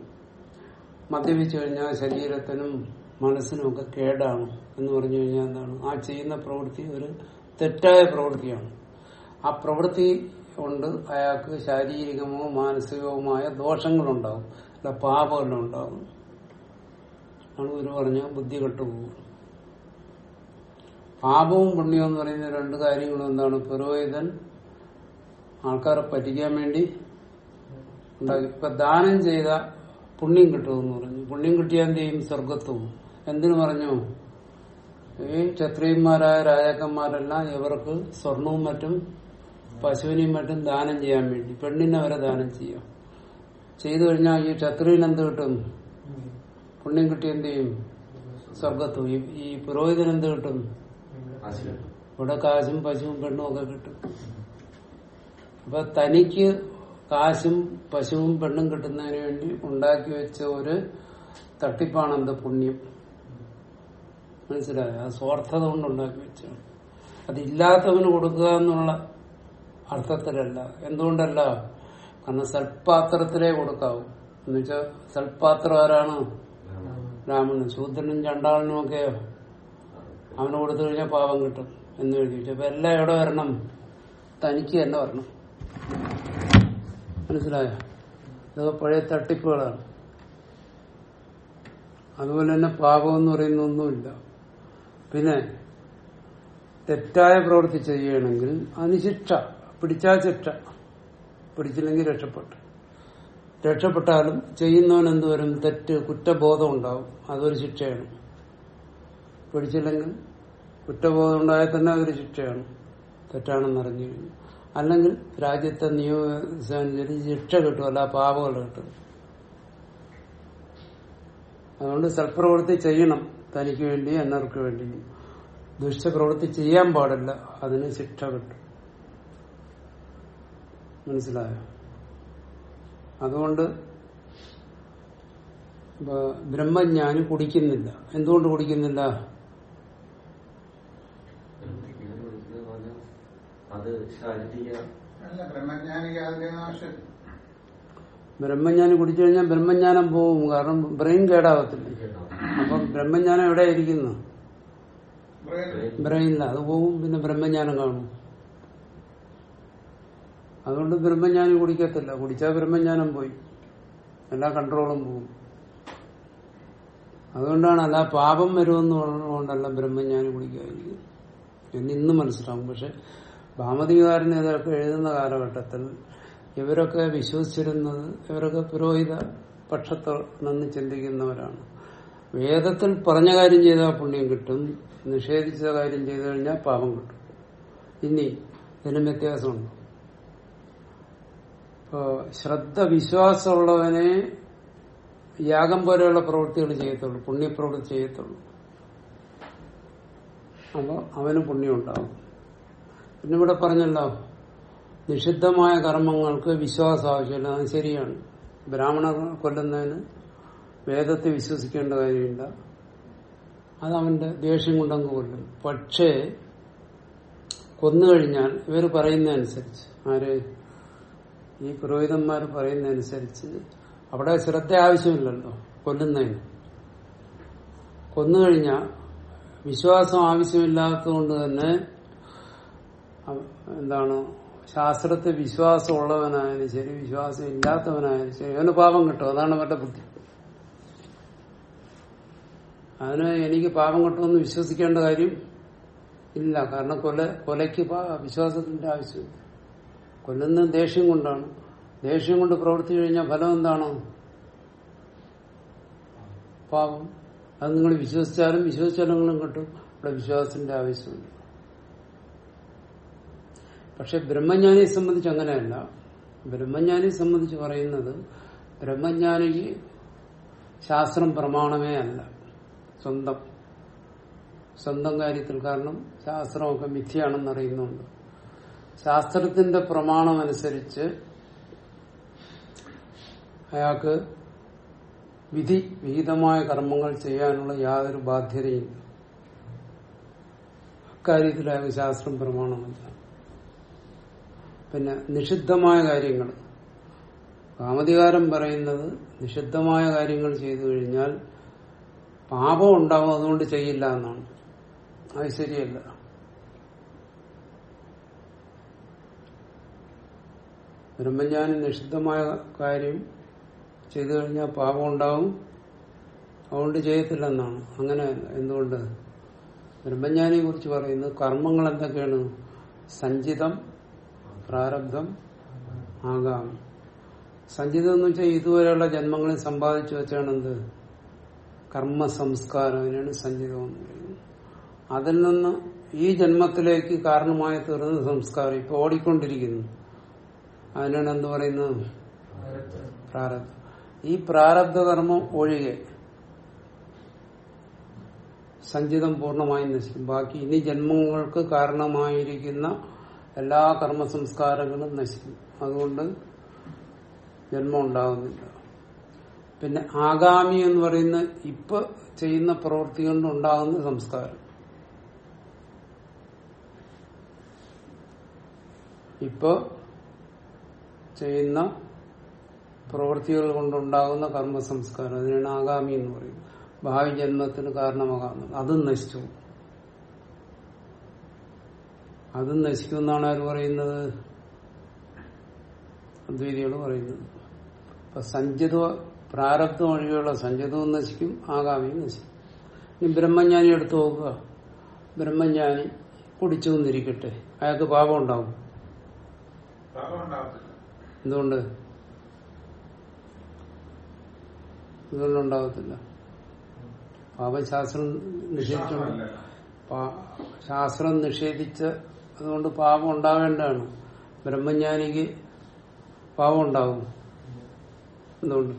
മദ്യപിച്ചു കഴിഞ്ഞാൽ ശരീരത്തിനും മനസ്സിനും ഒക്കെ കേടാണ് എന്ന് പറഞ്ഞു കഴിഞ്ഞാൽ എന്താണ്? ആ ചെയ്യുന്ന പ്രവൃത്തി ഒരു തെറ്റായ പ്രവൃത്തിയാണ്. ആ പ്രവൃത്തി കൊണ്ട് അയാൾക്ക് ശാരീരികമോ മാനസികവുമായ ദോഷങ്ങളുണ്ടാവും. അല്ല പാപമെല്ലാം ഉണ്ടാവും ആണ് ഗുരു പറഞ്ഞ ബുദ്ധി കെട്ടുപോകും. പാപവും പുണ്യവും എന്ന് പറയുന്ന രണ്ട് കാര്യങ്ങളും എന്താണ്? പുരോഹിതൻ ആൾക്കാരെ പറ്റിക്കാൻ വേണ്ടി ഉണ്ടാക്കി. ഇപ്പൊ ദാനം ചെയ്ത പുണ്യം കിട്ടുമെന്ന് പറഞ്ഞു. പുണ്യം കിട്ടിയാൽ ചെയ്യും? സ്വർഗത്വവും എന്തിനു പറഞ്ഞു? ഈ ക്ഷത്രിയന്മാരായ രാജാക്കന്മാരെല്ലാം ഇവർക്ക് സ്വർണവും മറ്റും പശുവിനെയും മറ്റും ദാനം ചെയ്യാൻ വേണ്ടി പെണ്ണിനെ വരെ ദാനം ചെയ്യാം. ചെയ്തു കഴിഞ്ഞാൽ ഈ ക്ഷത്രിയൻ എന്ത് കിട്ടും? പുണ്യം കിട്ടി എന്ത് ചെയ്യും? സ്വർഗത്തു ഈ- പുരോഹിതൻ എന്ത് കിട്ടും? ഇവിടെ കാശും പശുവും പെണ്ണും ഒക്കെ കിട്ടും. അപ്പൊ തനിക്ക് കാശും പശുവും പെണ്ണും കിട്ടുന്നതിന് വേണ്ടി ഉണ്ടാക്കി വെച്ച ഒരു തട്ടിപ്പാണ് എന്ത്? പുണ്യം. മനസ്സിലായോ? അത് സ്വാർത്ഥത കൊണ്ട് ഉണ്ടാക്കി വെച്ചാണ് അതില്ലാത്തവന് കൊടുക്കുക എന്നുള്ള അർത്ഥത്തിലല്ല. എന്തുകൊണ്ടല്ല? കാരണം സൽപാത്രത്തിലേ കൊടുക്കാവൂ. എന്നുവെച്ചാൽ സൽപാത്രം ആരാണ്? രാമനും ശൂദ്രനും ചണ്ടാളനും ഒക്കെയോ അവന് കൊടുത്തു കഴിഞ്ഞാൽ പാപം കിട്ടും എന്ന് എഴുതി അപ്പൊ എല്ലാം എവിടെ വരണം? തനിക്ക് തന്നെ വരണം. മനസ്സിലായോ? ഇതൊക്കെ പഴയ തട്ടിപ്പുകളാണ്. അതുപോലെ തന്നെ പാപം എന്ന് പറയുന്ന ഒന്നുമില്ല. പിന്നെ തെറ്റായ പ്രവൃത്തി ചെയ്യുകയാണെങ്കിൽ അതിന് ശിക്ഷ പിടിച്ചാൽ ചിട്ട പിടിച്ചില്ലെങ്കിൽ രക്ഷപ്പെട്ടു. രക്ഷപ്പെട്ടാലും ചെയ്യുന്നവൻ എന്തുവരും തെറ്റ് കുറ്റബോധം ഉണ്ടാവും അതൊരു ശിക്ഷയാണ്. പിടിച്ചില്ലെങ്കിൽ കുറ്റബോധം ഉണ്ടായാൽ തന്നെ അതൊരു ശിക്ഷയാണ്. തെറ്റാണെന്ന് അറിഞ്ഞു കഴിഞ്ഞു. അല്ലെങ്കിൽ രാജ്യത്തെ നിയമനുസരിച്ച് ശിക്ഷ കിട്ടും അല്ല പാപങ്ങൾ കിട്ടും. അതുകൊണ്ട് സൽപ്രവൃത്തി ചെയ്യണം തനിക്ക് വേണ്ടി എന്നവർക്ക് വേണ്ടി. ദുഷ്ടപ്രവൃത്തി ചെയ്യാൻ പാടില്ല അതിന് ശിക്ഷ കിട്ടും. മനസ്സിലായോ? അതുകൊണ്ട് ബ്രഹ്മജ്ഞാനി കുടിക്കുന്നില്ല. എന്തുകൊണ്ട് കുടിക്കുന്നില്ല? ബ്രഹ്മജ്ഞാനി കുടിച്ചു കഴിഞ്ഞാൽ ബ്രഹ്മജ്ഞാനം പോവും. കാരണം ബ്രെയിൻ കേടാവത്തില്ല. അപ്പം ബ്രഹ്മജ്ഞാനം എവിടെ ഇരിക്കുന്നു ബ്രെയിനില്ല അത് പോവും പിന്നെ ബ്രഹ്മജ്ഞാനം കാണും. അതുകൊണ്ട് ബ്രഹ്മജ്ഞാനി കുടിക്കത്തില്ല. കുടിച്ചാൽ ബ്രഹ്മജ്ഞാനം പോയി. എല്ലാ കൺട്രോളും പോകും അതുകൊണ്ടാണ് അല്ല പാപം വരുമെന്ന് പറഞ്ഞുകൊണ്ടല്ല ബ്രഹ്മജ്ഞാനി കുടിക്കാതിരിക്കുന്നത് എന്ന് ഇന്ന് മനസ്സിലാവും. പക്ഷെ ഭാമതികാരൻ ഇതൊക്കെ എഴുതുന്ന കാലഘട്ടത്തിൽ ഇവരൊക്കെ വിശ്വസിച്ചിരുന്നത് ഇവരൊക്കെ പുരോഹിത പക്ഷത്ത് നിന്ന് ചിന്തിക്കുന്നവരാണ്. വേദത്തിൽ പറഞ്ഞ കാര്യം ചെയ്താൽ പുണ്യം കിട്ടും. നിഷേധിച്ച കാര്യം ചെയ്തു കഴിഞ്ഞാൽ പാപം കിട്ടും. ഇനി ഇതിനും വ്യത്യാസമുണ്ട്? ഇപ്പോ ശ്രദ്ധ വിശ്വാസമുള്ളവനെ യാഗം പോലെയുള്ള പ്രവൃത്തികൾ ചെയ്യത്തുള്ളൂ പുണ്യപ്രവൃത്തി ചെയ്യത്തുള്ളൂ. അപ്പൊ അവന് പുണ്യം ഉണ്ടാവും. പിന്നെ ഇവിടെ പറഞ്ഞല്ലോ നിഷിദ്ധമായ കർമ്മങ്ങൾക്ക് വിശ്വാസം ആവശ്യമില്ല അത് ശരിയാണ്. ബ്രാഹ്മണ കൊല്ലുന്നതിന് വേദത്തെ വിശ്വസിക്കേണ്ട കാര്യമില്ല. അത് അവന്റെ ദേഷ്യം കൊണ്ടങ്ങ് കൊല്ലും. പക്ഷേ കൊന്നുകഴിഞ്ഞാൽ ഇവർ പറയുന്നതനുസരിച്ച്. ആര്? ഈ പുരോഹിതന്മാർ പറയുന്നതനുസരിച്ച് അവിടെ ശ്രദ്ധ ആവശ്യമില്ലല്ലോ കൊല്ലുന്നതിന്. കൊന്നുകഴിഞ്ഞാൽ വിശ്വാസം ആവശ്യമില്ലാത്തതുകൊണ്ട് തന്നെ എന്താണ് ശാസ്ത്രത്തെ വിശ്വാസമുള്ളവനായാലും ശരി വിശ്വാസം ഇല്ലാത്തവനായാലും ശരി അവന് പാപം കിട്ടും. അതാണ് അവരുടെ ബുദ്ധി. അതിന് എനിക്ക് പാപം കിട്ടുമെന്ന് വിശ്വസിക്കേണ്ട കാര്യം ഇല്ല. കാരണം കൊല കൊലയ്ക്ക് വിശ്വാസത്തിന്റെ ആവശ്യമില്ല. കൊല്ലുന്ന ദേഷ്യം കൊണ്ടാണ്. ദേഷ്യം കൊണ്ട് പ്രവർത്തിച്ചു കഴിഞ്ഞാൽ ഫലം എന്താണ്? പാപം. അത് നിങ്ങൾ വിശ്വസിച്ചാലും വിശ്വസിച്ചാലും കിട്ടും. ഇവിടെ വിശ്വാസത്തിന്റെ ആവശ്യമില്ല. പക്ഷെ ബ്രഹ്മജ്ഞാനിയെ സംബന്ധിച്ച് അങ്ങനെയല്ല. ബ്രഹ്മജ്ഞാനിയെ സംബന്ധിച്ച് പറയുന്നത് ബ്രഹ്മജ്ഞാനിക്ക് ശാസ്ത്രം പ്രമാണമേ അല്ല. സ്വന്തം. സ്വന്തം കാര്യത്തിൽ കാരണം ശാസ്ത്രമൊക്കെ മിഥ്യയാണെന്ന് അറിയുന്നുണ്ട്. ശാസ്ത്രത്തിന്റെ പ്രമാണമനുസരിച്ച് അയാൾക്ക് വിധി വിഹിതമായ കർമ്മങ്ങൾ ചെയ്യാനുള്ള യാതൊരു ബാധ്യതയില്ല. അക്കാര്യത്തിൽ അയാൾക്ക് ശാസ്ത്രം പ്രമാണമല്ല. പിന്നെ നിഷിദ്ധമായ കാര്യങ്ങൾ. കാമധികാരം പറയുന്നത് നിഷിദ്ധമായ കാര്യങ്ങൾ ചെയ്തു കഴിഞ്ഞാൽ പാപം ഉണ്ടാവും അതുകൊണ്ട് ചെയ്യില്ല എന്നാണ്. അത് ശരിയല്ല. ബ്രഹ്മജ്ഞാനി നിഷിദ്ധമായ കാര്യം ചെയ്തു കഴിഞ്ഞാൽ പാപം ഉണ്ടാവും. അതുകൊണ്ട് ചെയ്യത്തില്ലെന്നാണ്. അങ്ങനെ എന്തുകൊണ്ട്? ബ്രഹ്മജ്ഞാനിയെ കുറിച്ച് പറയുന്നത് കർമ്മങ്ങൾ എന്തൊക്കെയാണ്? സഞ്ചിതം പ്രാരബ്ധം ആകാം. സഞ്ചിതം എന്ന് വെച്ചാൽ ഇതുവരെയുള്ള ജന്മങ്ങളിൽ സമ്പാദിച്ചു വെച്ചാണ് എന്ത് കർമ്മ സംസ്കാരം അതിനാണ് സഞ്ചിതം അതിൽ നിന്ന് ഈ ജന്മത്തിലേക്ക് കാരണമായി തീർന്ന സംസ്കാരം. ഇപ്പൊ ഓടിക്കൊണ്ടിരിക്കുന്നു. അതിനാണ് എന്ത് പറയുന്നത്? പ്രാരബ്ധം. ഈ പ്രാരബ്ധ കർമ്മം ഒഴികെ സഞ്ചിതം പൂർണമായി നശിക്കും. ബാക്കി ഇനി ജന്മങ്ങൾക്ക് കാരണമായിരിക്കുന്ന എല്ലാ കർമ്മ സംസ്കാരങ്ങളും നശിക്കും. അതുകൊണ്ട് ജന്മം ഉണ്ടാകുന്നില്ല. പിന്നെ ആഗാമി എന്ന് പറയുന്ന ഇപ്പൊ ചെയ്യുന്ന പ്രവൃത്തി കൊണ്ടുണ്ടാകുന്ന സംസ്കാരം. ഇപ്പൊ ചെയ്യുന്ന പ്രവൃത്തികൾ കൊണ്ടുണ്ടാകുന്ന കർമ്മ സംസ്കാരം അതിനാണ് ആഗാമി എന്ന് പറയുന്നത്. ഭാവി ജന്മത്തിന് കാരണമാകാവുന്നത് അതും നശിച്ചു. അതും നശിക്കുമെന്നാണ് ആര് പറയുന്നത്? അദ്വൈതികൾ പറയുന്നത്. അപ്പൊ സഞ്ചിത പ്രാരബ്ധം ഒഴികെയുള്ള സഞ്ചിതവും നശിക്കും ആഗാമിയും നശിക്കും. ഇനി ബ്രഹ്മജ്ഞാനി എടുത്തു നോക്കുക. ബ്രഹ്മജ്ഞാനി കുടിച്ചു നിന്നിരിക്കട്ടെ അയാൾക്ക് പാപം ഉണ്ടാവും. എന്തുകൊണ്ട്? എന്തുകൊണ്ടുണ്ടാകത്തില്ല പാപശാസ്ത്രം നിഷേധിച്ച ശാസ്ത്രം നിഷേധിച്ച അതുകൊണ്ട് പാപം ഉണ്ടാവേണ്ടതാണ് ബ്രഹ്മജ്ഞാനിക്ക് പാപം ഉണ്ടാവും എന്തുകൊണ്ട്?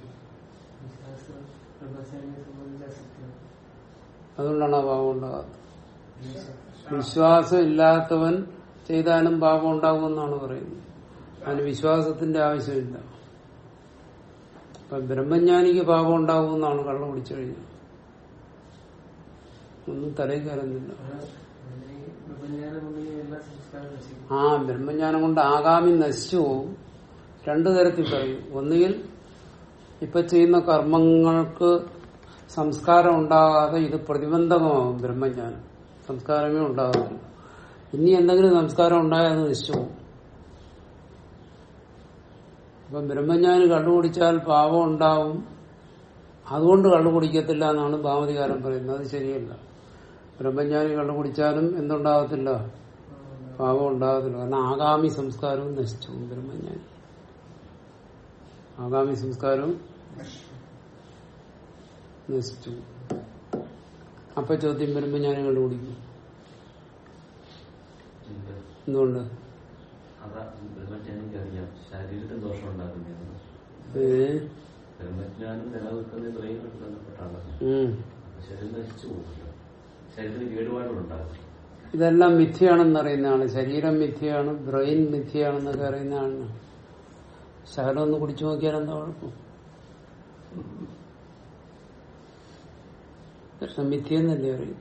അതുകൊണ്ടാണ് ആ പാപം ഉണ്ടാകാത്തത്. വിശ്വാസം ഇല്ലാത്തവൻ ചെയ്താലും പാപം ഉണ്ടാകുമെന്നാണ് പറയുന്നത്. അതിന് വിശ്വാസത്തിന്റെ ആവശ്യമില്ല. അപ്പൊ ബ്രഹ്മജ്ഞാനിക്ക് പാപം ഉണ്ടാകുമെന്നാണ് കള്ള കുടിച്ചു കഴിഞ്ഞാൽ ഒന്നും തലയിൽ കയറുന്നില്ല ആ ബ്രഹ്മജ്ഞാനം കൊണ്ട് ആകാമി നശിച്ചു പോവും. രണ്ടു തരത്തിൽ പറയും. ഒന്നുകിൽ ഇപ്പൊ ചെയ്യുന്ന കർമ്മങ്ങൾക്ക് സംസ്കാരം ഉണ്ടാകാതെ ഇത് പ്രതിബന്ധമാവും ബ്രഹ്മജ്ഞാനം. സംസ്കാരമേ ഉണ്ടാകുന്നില്ല ഇനി എന്തെങ്കിലും സംസ്കാരം ഉണ്ടായാൽ പോകും ഇപ്പം ബ്രഹ്മജ്ഞാനി കള്ളുകുടിച്ചാൽ പാപം ഉണ്ടാവും. അതുകൊണ്ട് കള്ളു കുടിക്കത്തില്ല എന്നാണ് ഭാവതികാരൻ പറയുന്നത്. അത് ശരിയല്ല. ബ്രഹ്മജ്ഞാനി കള്ളു കുടിച്ചാലും എന്തുണ്ടാകത്തില്ല? പാപം ഉണ്ടാകത്തില്ല. കാരണം ആഗാമി സംസ്കാരവും നശിച്ചു. ബ്രഹ്മജ്ഞാനി. ആഗാമി സംസ്കാരവും നശിച്ചു. അപ്പൊ ചോദ്യം ബ്രഹ്മജ്ഞാനി കള്ളു കുടിക്കും? ഇല്ല. എന്തുകൊണ്ട്? അതാ ബ്രഹ്മജ്ഞാനിക്ക് അറിയാം ശരീരത്തിന് ദോഷം ഉണ്ടാക്കുന്നതാണ്? ബ്രഹ്മജ്ഞാനം നിലനിൽക്കുന്ന ബ്രെയിനുമായിട്ട് ബന്ധപ്പെട്ടാണ്. ശരീരം നശിച്ചു പോകില്ല ശരീരത്തിന് കേടുപാടുകളുണ്ടാകും. ഇതെല്ലാം മിഥ്യയാണെന്ന് അറിയുന്ന ആൾ ശരീരം മിഥ്യയാണ് ബ്രെയിൻ മിഥ്യയാണെന്നൊക്കെ അറിയുന്ന ആളിന് ശകലം ഒന്ന് കുടിച്ചു നോക്കിയാൽ എന്താ കുഴപ്പം? പക്ഷെ മിഥ്യെന്നല്ലേ അറിയും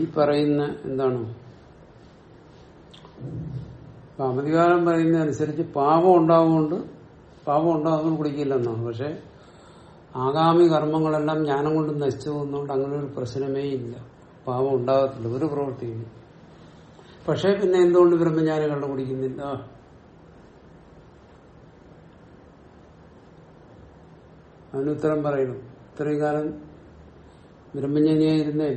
ഈ പറയുന്ന എന്താണ്? പാമതികാലം പറയുന്ന അനുസരിച്ച് പാപം ഉണ്ടാവുകൊണ്ട് പാപം ഉണ്ടാകുമ്പോൾ കുടിക്കില്ലെന്നാണ്. പക്ഷെ ആഗാമി കർമ്മങ്ങളെല്ലാം ജ്ഞാനം കൊണ്ട് നശിച്ചു പോകുന്നതുകൊണ്ട് അങ്ങനെ ഒരു പ്രശ്നമേ ഇല്ല. പാപം ഉണ്ടാകത്തില്ല. ഒരു പ്രവൃത്തിയില്ല പക്ഷെ പിന്നെ എന്തുകൊണ്ട് ബ്രഹ്മജ്ഞാനികളുടെ കുടിക്കുന്നില്ല? അതിനുത്തരം പറയണം. ഇത്രയും കാലം ബ്രഹ്മജ്ഞാനിയായിരുന്നേ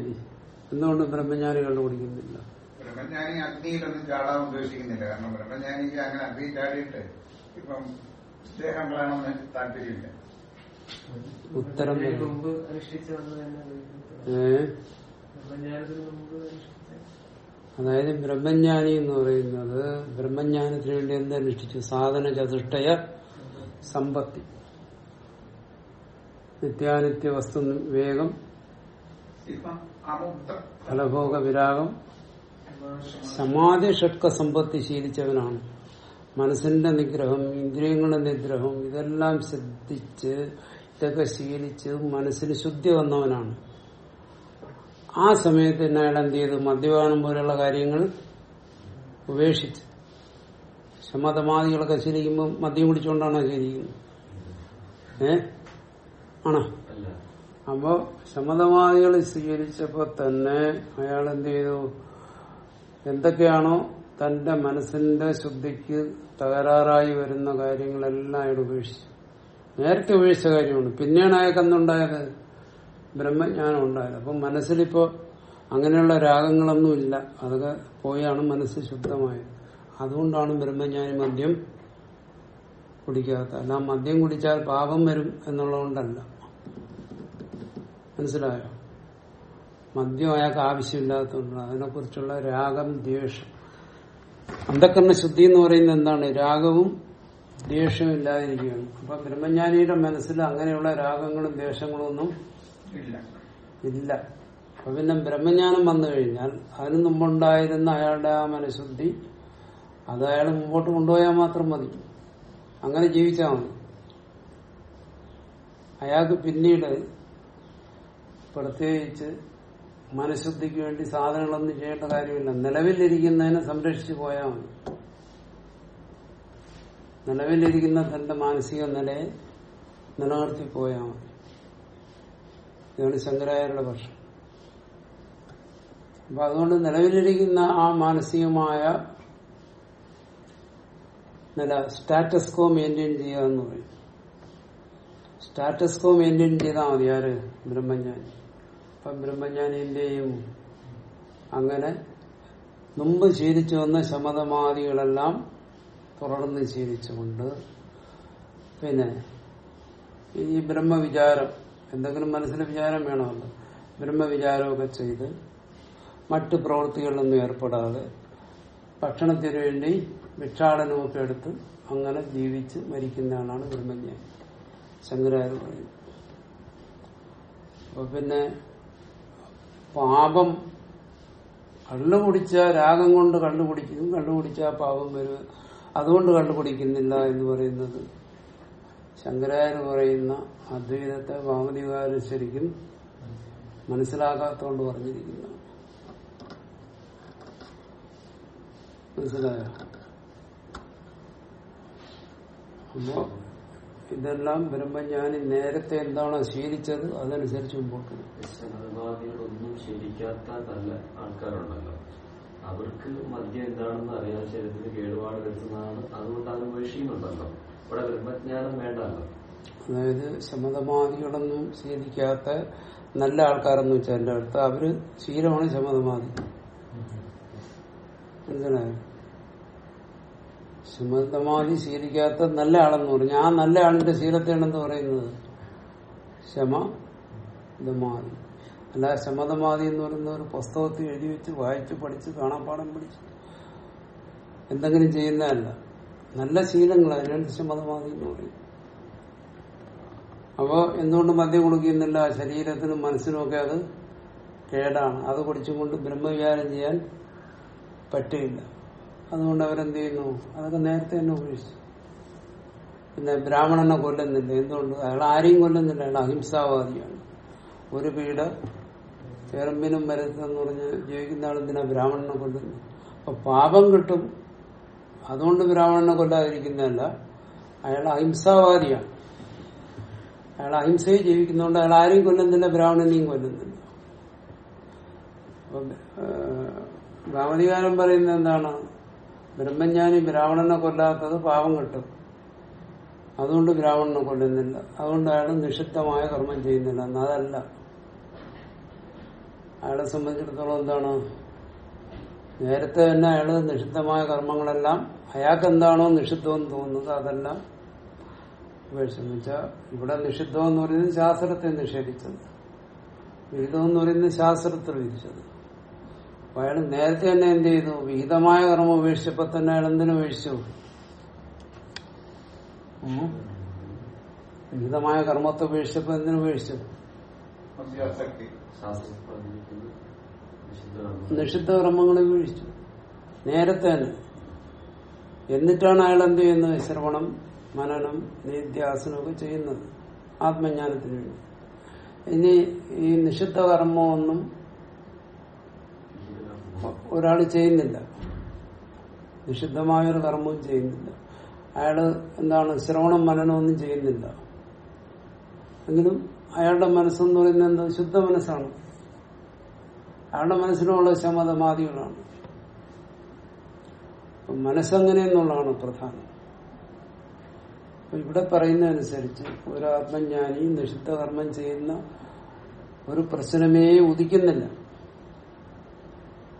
എന്തുകൊണ്ട് ബ്രഹ്മജ്ഞാനികളുടെ കുടിക്കുന്നില്ല? ബ്രഹ്മജ്ഞാനി അഗ്നിയിലൊന്നും ചാടാൻ ഉദ്ദേശിക്കുന്നില്ല. കാരണം ബ്രഹ്മജ്ഞാനിക്ക് അങ്ങനെ അഗ്നി ചാടിയിട്ട് ഇപ്പം സ്നേഹം കളയണമെന്ന് താല്പര്യമില്ല. ഉത്തരം. മുമ്പ് അനുഷ്ഠിച്ചു അതായത് ബ്രഹ്മജ്ഞാനി എന്ന് പറയുന്നത് ബ്രഹ്മജ്ഞാനത്തിന് വേണ്ടി എന്തനുഷ്ഠിച്ചു സാധന ചതുഷ്ടയ സമ്പത്തി. നിത്യാനിത്യ വസ്തു വേഗം ഫലഭോഗ വിരാഗം സമാധി ഷഡ്ക സമ്പത്തി ശീലിച്ചവനാണ്. മനസ്സിന്റെ നിഗ്രഹം ഇന്ദ്രിയങ്ങളുടെ നിഗ്രഹം ഇതെല്ലാം ശ്രദ്ധിച്ച് ഇതൊക്കെ ശീലിച്ച് മനസ്സിന് ശുദ്ധി വന്നവനാണ്. ആ സമയത്ത് തന്നെ അയാൾ എന്ത് ചെയ്തു? മദ്യപാനം പോലെയുള്ള കാര്യങ്ങൾ ഉപേക്ഷിച്ച് ശമതമാദികളൊക്കെ ശീലിക്കുമ്പോൾ മദ്യം കുടിച്ചുകൊണ്ടാണോ ശീലിക്കുന്നത്? ഏ? ആണോ? അപ്പോ ശമതമാദികൾ സ്വീകരിച്ചപ്പോ തന്നെ അയാൾ എന്ത് ചെയ്തു? എന്തൊക്കെയാണോ തന്റെ മനസ്സിന്റെ ശുദ്ധിക്ക് തകരാറായി വരുന്ന കാര്യങ്ങളെല്ലാം അയാൾ ഉപേക്ഷിച്ചു. നേരത്തെ ഉപേക്ഷിച്ച കാര്യമാണ്. പിന്നെയാണ് അയാൾക്ക് എന്തുണ്ടായത്? ബ്രഹ്മജ്ഞാനം ഉണ്ടായത്. അപ്പൊ മനസ്സിലിപ്പോ അങ്ങനെയുള്ള രാഗങ്ങളൊന്നുമില്ല അതൊക്കെ പോയാണ് മനസ്സ് ശുദ്ധമായത്. അതുകൊണ്ടാണ് ബ്രഹ്മജ്ഞാനി മദ്യം കുടിക്കാത്ത അല്ല മദ്യം കുടിച്ചാൽ പാപം വരും എന്നുള്ളതുകൊണ്ടല്ല. മനസ്സിലായോ? മദ്യം അയാൾക്ക് ആവശ്യമില്ലാത്തതുകൊണ്ട് അതിനെക്കുറിച്ചുള്ള രാഗം ദ്വേഷം അന്ധക്കരണ ശുദ്ധി എന്ന് പറയുന്നത് എന്താണ്? രാഗവും ദ്വേഷവും ഇല്ലാതിരിക്കുകയാണ്. അപ്പൊ ബ്രഹ്മജ്ഞാനിയുടെ മനസ്സിൽ അങ്ങനെയുള്ള രാഗങ്ങളും ദ്വേഷങ്ങളും ഒന്നും ഇല്ല. ഇല്ല. അപ്പൊ പിന്നെ ബ്രഹ്മജ്ഞാനം വന്നു കഴിഞ്ഞാൽ അതിന് മുമ്പുണ്ടായിരുന്ന അയാളുടെ ആ മനഃശുദ്ധി അത് അയാൾ മുമ്പോട്ട് കൊണ്ടുപോയാൽ മാത്രം മതി. അങ്ങനെ ജീവിച്ചാൽ മതി. അയാൾക്ക് പിന്നീട് പ്രത്യേകിച്ച് മനഃശുദ്ധിക്ക് വേണ്ടി സാധനങ്ങളൊന്നും ചെയ്യേണ്ട കാര്യമില്ല. നിലവിലിരിക്കുന്നതിനെ സംരക്ഷിച്ചു പോയാൽ മതി. നിലവിലിരിക്കുന്ന തന്റെ മാനസിക നിലയെ നിലനിർത്തി പോയാൽ മതി. ഇതാണ് ശങ്കരായരുടെ പക്ഷം അപ്പൊ അതുകൊണ്ട് നിലവിലിരിക്കുന്ന ആ മാനസികമായ നില സ്റ്റാറ്റസ് കോ മെയിന്റെയിൻ ചെയ്യുക എന്ന് പറയും. സ്റ്റാറ്റസ് കോ മെയിന്റെയിൻ ചെയ്താൽ മതി ആര്? ബ്രഹ്മജ്ഞാനി. ബ്രഹ്മജ്ഞാനിന്റെയും അങ്ങനെ മുമ്പ് ശീലിച്ചു വന്ന ശമതമാദികളെല്ലാം തുടർന്ന് ശീലിച്ചുകൊണ്ട് പിന്നെ ഈ ബ്രഹ്മവിചാരം എന്തെങ്കിലും മനസ്സിന് വിചാരം വേണമല്ലോ. ബ്രഹ്മവിചാരമൊക്കെ ചെയ്ത് മറ്റു പ്രവൃത്തികളിലൊന്നും ഏർപ്പെടാതെ ഭക്ഷണത്തിനു വേണ്ടി ഭിക്ഷാടനമൊക്കെ എടുത്ത് അങ്ങനെ ജീവിച്ച് മരിക്കുന്ന ആളാണ് ബ്രഹ്മജ്ഞാനി. ശങ്കരാചാര്യ പറയുന്നത്. പിന്നെ പാപം കള്ളു കുടിച്ച രാഗം കൊണ്ട് കള്ളു കുടിക്കും കള്ളു കുടിച്ചാൽ പാപം വരും. അതുകൊണ്ട് കള്ളു കുടിക്കുന്നില്ല എന്ന് പറയുന്നത് ശങ്കരാചാര്യ പറയുന്ന അദ്വൈതത്തെ ഭാമതികാരൻ ശരിക്കും മനസ്സിലാക്കാത്തോണ്ട് പറഞ്ഞിരിക്കുന്നു. മനസ്സിലായോ? അപ്പോ ഇതെല്ലാം ബ്രഹ്മജ്ഞാനി നേരത്തെ എന്താണോ ശീലിച്ചത് അതനുസരിച്ച് മുമ്പോട്ട് ഒന്നും നല്ല ആൾക്കാരുണ്ടല്ലോ. അവർക്ക് മദ്യം എന്താണെന്ന് അറിയാൻ ശരീരത്തിന് കേടുപാട് വരുത്തുന്നതാണ് അതുകൊണ്ട് അത് ഉപേക്ഷിക്കുന്നുണ്ടല്ലോ ഇവിടെ ബ്രഹ്മജ്ഞാനം വേണ്ടല്ലോ. അതായത് ശമതമാദികളൊന്നും ശീലിക്കാത്ത നല്ല ആൾക്കാരെന്ന് വെച്ചാൽ എന്റെ അടുത്ത് അവർ ശീലമാണ് ശമതമാദി മനസ്സിലായോ ശമതമാദി ശീലിക്കാത്ത നല്ല ആളെന്ന് പറഞ്ഞു. ആ നല്ല ആളിന്റെ ശീലത്തെയാണ് എന്ന് പറയുന്നത്? ശമ അല്ല ശമതമാതി എന്ന് പറയുന്ന ഒരു പുസ്തകത്തിൽ എഴുതി വെച്ച് വായിച്ച് പഠിച്ച് കാണാപ്പാടം പഠിച്ച് എന്തെങ്കിലും ചെയ്യുന്നതല്ല. നല്ല ശീലങ്ങൾ അതിനാണ് ശമതമാതി എന്ന് പറയും അപ്പോ എന്തുകൊണ്ട് മദ്യം കുടിക്കുന്നില്ല? ശരീരത്തിനും മനസ്സിനും ഒക്കെ അത് കേടാണ്. അത് കുടിച്ചുകൊണ്ട് ബ്രഹ്മവിചാരം ചെയ്യാൻ പറ്റില്ല. അതുകൊണ്ട് അവരെന്ത് ചെയ്യുന്നു അതൊക്കെ നേരത്തെ തന്നെ ഉപേക്ഷിച്ചു പിന്നെ ബ്രാഹ്മണനെ കൊല്ലുന്നില്ല. എന്തുകൊണ്ട്? അയാൾ ആരെയും കൊല്ലുന്നില്ല. അയാൾ അഹിംസാവാദിയാണ്. ഒരു പീഡ ചെറുമ്പിനും വരുത്തെന്ന് പറഞ്ഞ് ജീവിക്കുന്ന ആളെന്തിനാ ബ്രാഹ്മണനെ കൊല്ലുന്നു? അപ്പൊ പാപം കിട്ടും. അതുകൊണ്ട് ബ്രാഹ്മണനെ കൊല്ലാതിരിക്കുന്നതല്ല. അയാൾ അഹിംസാവാദിയാണ്. അയാൾ അഹിംസയിൽ ജീവിക്കുന്നതുകൊണ്ട് അയാൾ ആരെയും കൊല്ലുന്നില്ല ബ്രാഹ്മണനെയും കൊല്ലുന്നില്ല. അപ്പൊ ഭാമതികാരം പറയുന്നത് എന്താണ്? ബ്രഹ്മജ്ഞാനി ബ്രാഹ്മണനെ കൊല്ലാത്തത് പാവം കിട്ടും. അതുകൊണ്ട് ബ്രാഹ്മണനെ കൊല്ലുന്നില്ല. അതുകൊണ്ട് അയാൾ നിഷിദ്ധമായ കർമ്മം ചെയ്യുന്നില്ല. എന്നതല്ല അയാളെ സംബന്ധിച്ചിടത്തോളം എന്താണ്? നേരത്തെ തന്നെ അയാൾ നിഷിദ്ധമായ കർമ്മങ്ങളെല്ലാം അയാൾക്ക് എന്താണോ നിഷിദ്ധമെന്ന് തോന്നുന്നത് അതെല്ലാം. ഉപേക്ഷിച്ചു വെച്ചാൽ ഇവിടെ നിഷിദ്ധം എന്ന് പറയുന്നത് ശാസ്ത്രത്തെ നിഷേധിച്ചത്. വിഹിതം എന്ന് പറയുന്നത് ശാസ്ത്രത്തിൽ വിധിച്ചത്. അപ്പൊ അയാൾ നേരത്തെ തന്നെ എന്ത് ചെയ്തു? വിഹിതമായ കർമ്മം ഉപേക്ഷിച്ചപ്പോ തന്നെ അയാൾ എന്തിനു ഉപേക്ഷിച്ചു? വിഹിതമായ കർമ്മത്തെ ഉപേക്ഷിച്ചപ്പോ എന്തിനു ഉപേക്ഷിച്ചു? നിഷിദ്ധ കർമ്മങ്ങളെ ഉപേക്ഷിച്ചു. നേരത്തെ തന്നെ. എന്നിട്ടാണ് അയാൾ എന്ത് ചെയ്യുന്നത്? ശ്രവണം മനനം നിത്യാസനമൊക്കെ ചെയ്യുന്നത്. ആത്മജ്ഞാനത്തിന് വേണ്ടി. ഇനി ഈ നിഷിദ്ധ കർമ്മമൊന്നും ഒരാൾ ചെയ്യുന്നില്ല. നിഷിദ്ധമായൊരു കർമ്മവും ചെയ്യുന്നില്ല. അയാൾ എന്താണ് ശ്രവണം മനനമൊന്നും ചെയ്യുന്നില്ല. എങ്കിലും അയാളുടെ മനസ്സെന്ന് പറയുന്നത് എന്താ ശുദ്ധ മനസ്സാണ്. അയാളുടെ മനസ്സിനുള്ള ശമതമാദികളാണ് മനസ്സെങ്ങനെയെന്നുള്ളതാണ് പ്രധാനം. ഇവിടെ പറയുന്നതനുസരിച്ച് ഒരു ആത്മജ്ഞാനി നിഷിദ്ധ കർമ്മം ചെയ്യുന്ന ഒരു പ്രശ്നമേ ഉദിക്കുന്നില്ല.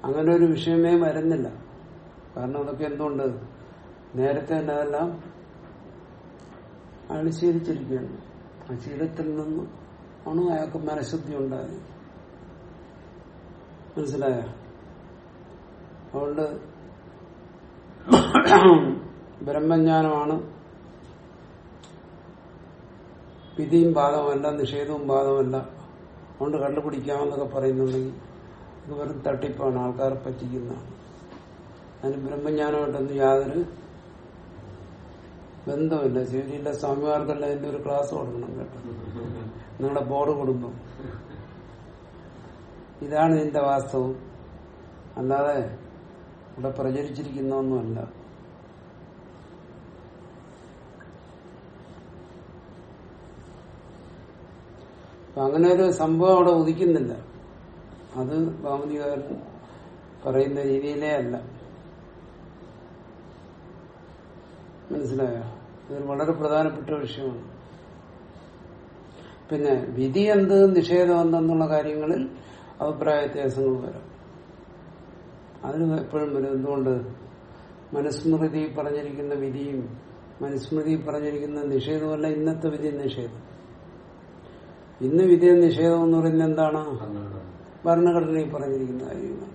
അങ്ങനെ ഒരു വിഷയമേ വരുന്നില്ല. കാരണം അതൊക്കെ എന്തുകൊണ്ട്? നേരത്തെ തന്നെ അതെല്ലാം അയാൾ ശീലിച്ചിരിക്കുകയാണ് ആ ശീലത്തിൽ നിന്ന് ആണ് അയാൾക്ക് മനഃശുദ്ധി ഉണ്ടായത്? മനസ്സിലായ? അതുകൊണ്ട് ബ്രഹ്മജ്ഞാനമാണ് വിധിയും ബാധമല്ല നിഷേധവും ബാധമല്ല അതുകൊണ്ട് കണ്ടുപിടിക്കാമെന്നൊക്കെ പറയുന്നുണ്ടെങ്കിൽ ഇത് വെറും തട്ടിപ്പാണ് ആൾക്കാരെ പറ്റിക്കുന്നതാണ് അതിന് ബ്രഹ്മജ്ഞാനമായിട്ടൊന്നും യാതൊരു ബന്ധമില്ല ശിവജിന്റെ സ്വാമിമാർക്കെല്ലാം അതിന്റെ ഒരു ക്ലാസ് കൊടുക്കണം കേട്ടോ. നിങ്ങളുടെ ബോർഡ് കുടുംബം ഇതാണ് ഇതിന്റെ വാസ്തവം. അല്ലാതെ ഇവിടെ പ്രചരിച്ചിരിക്കുന്ന ഒന്നുമല്ല അങ്ങനെ ഒരു സംഭവം അവിടെ ഉദിക്കുന്നില്ല. അത് ഭാമതികാരൻ പറയുന്ന രീതിയിലേ അല്ല. മനസ്സിലായോ? ഇതൊരു വളരെ പ്രധാനപ്പെട്ട വിഷയമാണ്. പിന്നെ വിധി എന്ത് നിഷേധം എന്തെന്നുള്ള കാര്യങ്ങളിൽ അഭിപ്രായ വ്യത്യാസങ്ങൾ വരാം. അതിന് എപ്പോഴും വരും. എന്തുകൊണ്ട്? മനുസ്മൃതി പറഞ്ഞിരിക്കുന്ന വിധിയും മനുസ്മൃതി പറഞ്ഞിരിക്കുന്ന നിഷേധമല്ല ഇന്നത്തെ വിധി നിഷേധം. ഇന്ന് വിധി നിഷേധം എന്ന് പറയുന്നത് എന്താണ്? ഭരണഘടനയിൽ പറഞ്ഞിരിക്കുന്ന കാര്യങ്ങൾ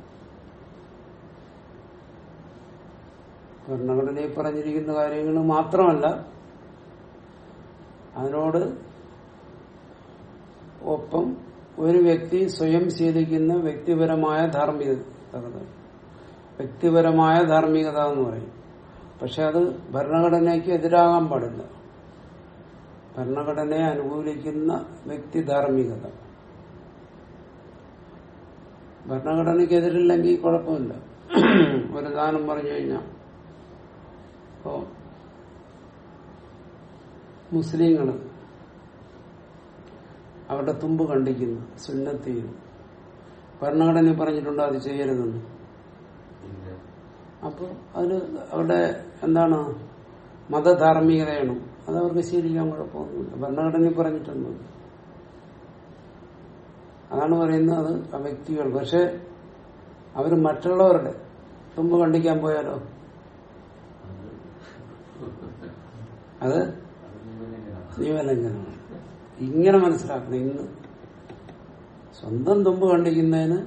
ഭരണഘടനയിൽ പറഞ്ഞിരിക്കുന്ന കാര്യങ്ങൾ മാത്രമല്ല അതിനോട് ഒപ്പം ഒരു വ്യക്തി സ്വയം ശീലിക്കുന്ന വ്യക്തിപരമായ ധാർമ്മികത വ്യക്തിപരമായ ധാർമ്മികത എന്ന് പറയും. പക്ഷെ അത് ഭരണഘടനയ്ക്ക് എതിരാകാൻ പാടില്ല. ഭരണഘടനയെ അനുകൂലിക്കുന്ന വ്യക്തി ധാർമ്മികത. ഭരണഘടനയ്ക്ക് എതിരില്ലെങ്കിൽ കുഴപ്പമില്ല. ഒരു ദാനം പറഞ്ഞു കഴിഞ്ഞാൽ. ഇപ്പോ മുസ്ലിങ്ങൾ അവരുടെ തുമ്പ് കണ്ടിക്കുന്നു സുന്നത്ത് ചെയ്യുന്നു ഭരണഘടന പറഞ്ഞിട്ടുണ്ടോ അത് ചെയ്യരുതെന്ന്? അപ്പൊ അപ്പോൾ അതിന് അവരുടെ എന്താണ് മതധാർമ്മികതയാണ്. അത് അവർക്ക് ശീലിക്കാൻ കുഴപ്പമൊന്നുമില്ല. ഭരണഘടന പറഞ്ഞിട്ടൊന്നുമില്ല അതാണ് പറയുന്നത് അത് ആ വ്യക്തികൾ പക്ഷെ അവർ മറ്റുള്ളവരുടെ തുമ്പ് കണ്ടിക്കാൻ പോയാലോ? അത് ജീവലംഘനമാണ്. ഇങ്ങനെ മനസ്സിലാക്കണം. ഇന്ന് സ്വന്തം തുമ്പ് കണ്ടിക്കുന്നതിന്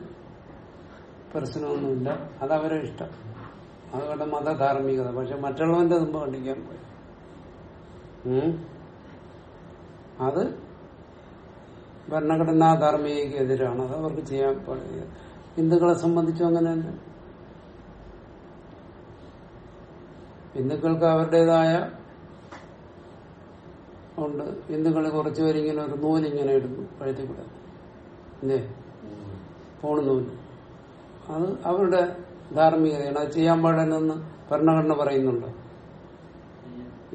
പ്രശ്നമൊന്നുമില്ല. അതവരെ ഇഷ്ടം. അതുകൊണ്ട് മതധാർമ്മികത. പക്ഷെ മറ്റുള്ളവന്റെ തുമ്പ് കണ്ടിക്കാൻ പോയി അത് ഭരണഘടനാ ധാർമ്മികയ്ക്ക് എതിരാണ് അത് അവർക്ക് ചെയ്യാൻ പാടില്ല ഹിന്ദുക്കളെ സംബന്ധിച്ചും അങ്ങനെ തന്നെ. ഹിന്ദുക്കൾക്ക് അവരുടേതായ ഉണ്ട്. ഹിന്ദുക്കൾ കുറച്ചുപേരിങ്ങനെ ഒരു നൂലിങ്ങനെ ഇടുന്നു കഴുത്തി കൂടെ. അല്ലേ നൂൽ. അത് അവരുടെ ധാർമ്മികതയാണ്. അത് ചെയ്യാൻ പാടില്ലെന്ന് ഭരണഘടന പറയുന്നുണ്ട്?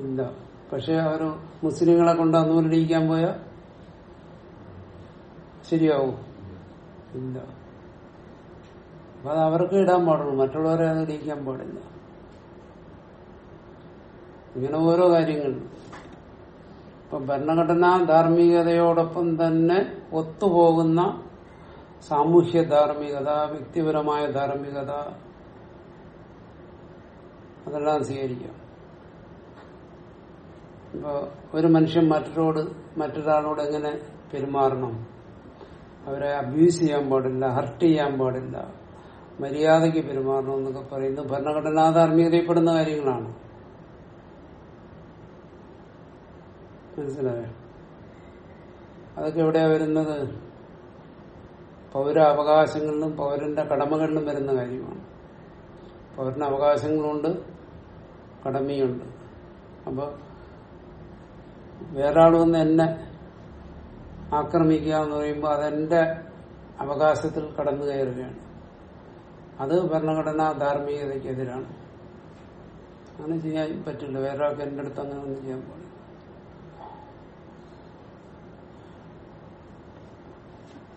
ഇല്ല. പക്ഷെ അവർ മുസ്ലിങ്ങളെ കൊണ്ട് ആ നൂലിടിക്കാൻ പോയാൽ ശരിയാവും. ഇല്ല അപ്പൊ അത് അവർക്ക് ഇടാൻ പാടുള്ളൂ. മറ്റുള്ളവരെ അത് ഇടിക്കാൻ പാടില്ല. ഇങ്ങനെ ഓരോ കാര്യങ്ങൾ. ഇപ്പൊ ഭരണഘടനാ ധാർമ്മികതയോടൊപ്പം തന്നെ ഒത്തുപോകുന്ന സാമൂഹ്യ ധാർമ്മികത വ്യക്തിപരമായ ധാർമ്മികത അതെല്ലാം സ്വീകരിക്കാം. ഇപ്പൊ ഒരു മനുഷ്യൻ മറ്റൊരോട് മറ്റൊരാളോട് എങ്ങനെ പെരുമാറണം? അവരെ അബ്യൂസ് ചെയ്യാൻ പാടില്ല ഹർട്ട് ചെയ്യാൻ പാടില്ല. മര്യാദയ്ക്ക് പെരുമാറണം എന്നൊക്കെ പറയുന്നത് ഭരണഘടനാ ധാർമ്മികതയിൽപ്പെടുന്ന കാര്യങ്ങളാണ്. മനസ്സിലായോ? അതൊക്കെ എവിടെയാ വരുന്നത്? പൗര അവകാശങ്ങളിലും പൗരന്റെ കടമകളിലും വരുന്ന കാര്യമാണ്. പൗരന് അവകാശങ്ങളുണ്ട് കടമയുണ്ട്. അപ്പൊ വേറെ ആൾ വന്ന് എന്നെ ആക്രമിക്കുക എന്ന് പറയുമ്പോൾ അതെന്റെ അവകാശത്തിൽ കടന്നു കയറുകയാണ്. അത് ഭരണഘടനാ ധാർമ്മികതയ്ക്കെതിരാണ്. അങ്ങനെ ചെയ്യാൻ പറ്റില്ല. വേറെ ആൾക്ക് എന്റെ അടുത്ത് അങ്ങനെ ഒന്നും ചെയ്യാൻ പാടില്ല.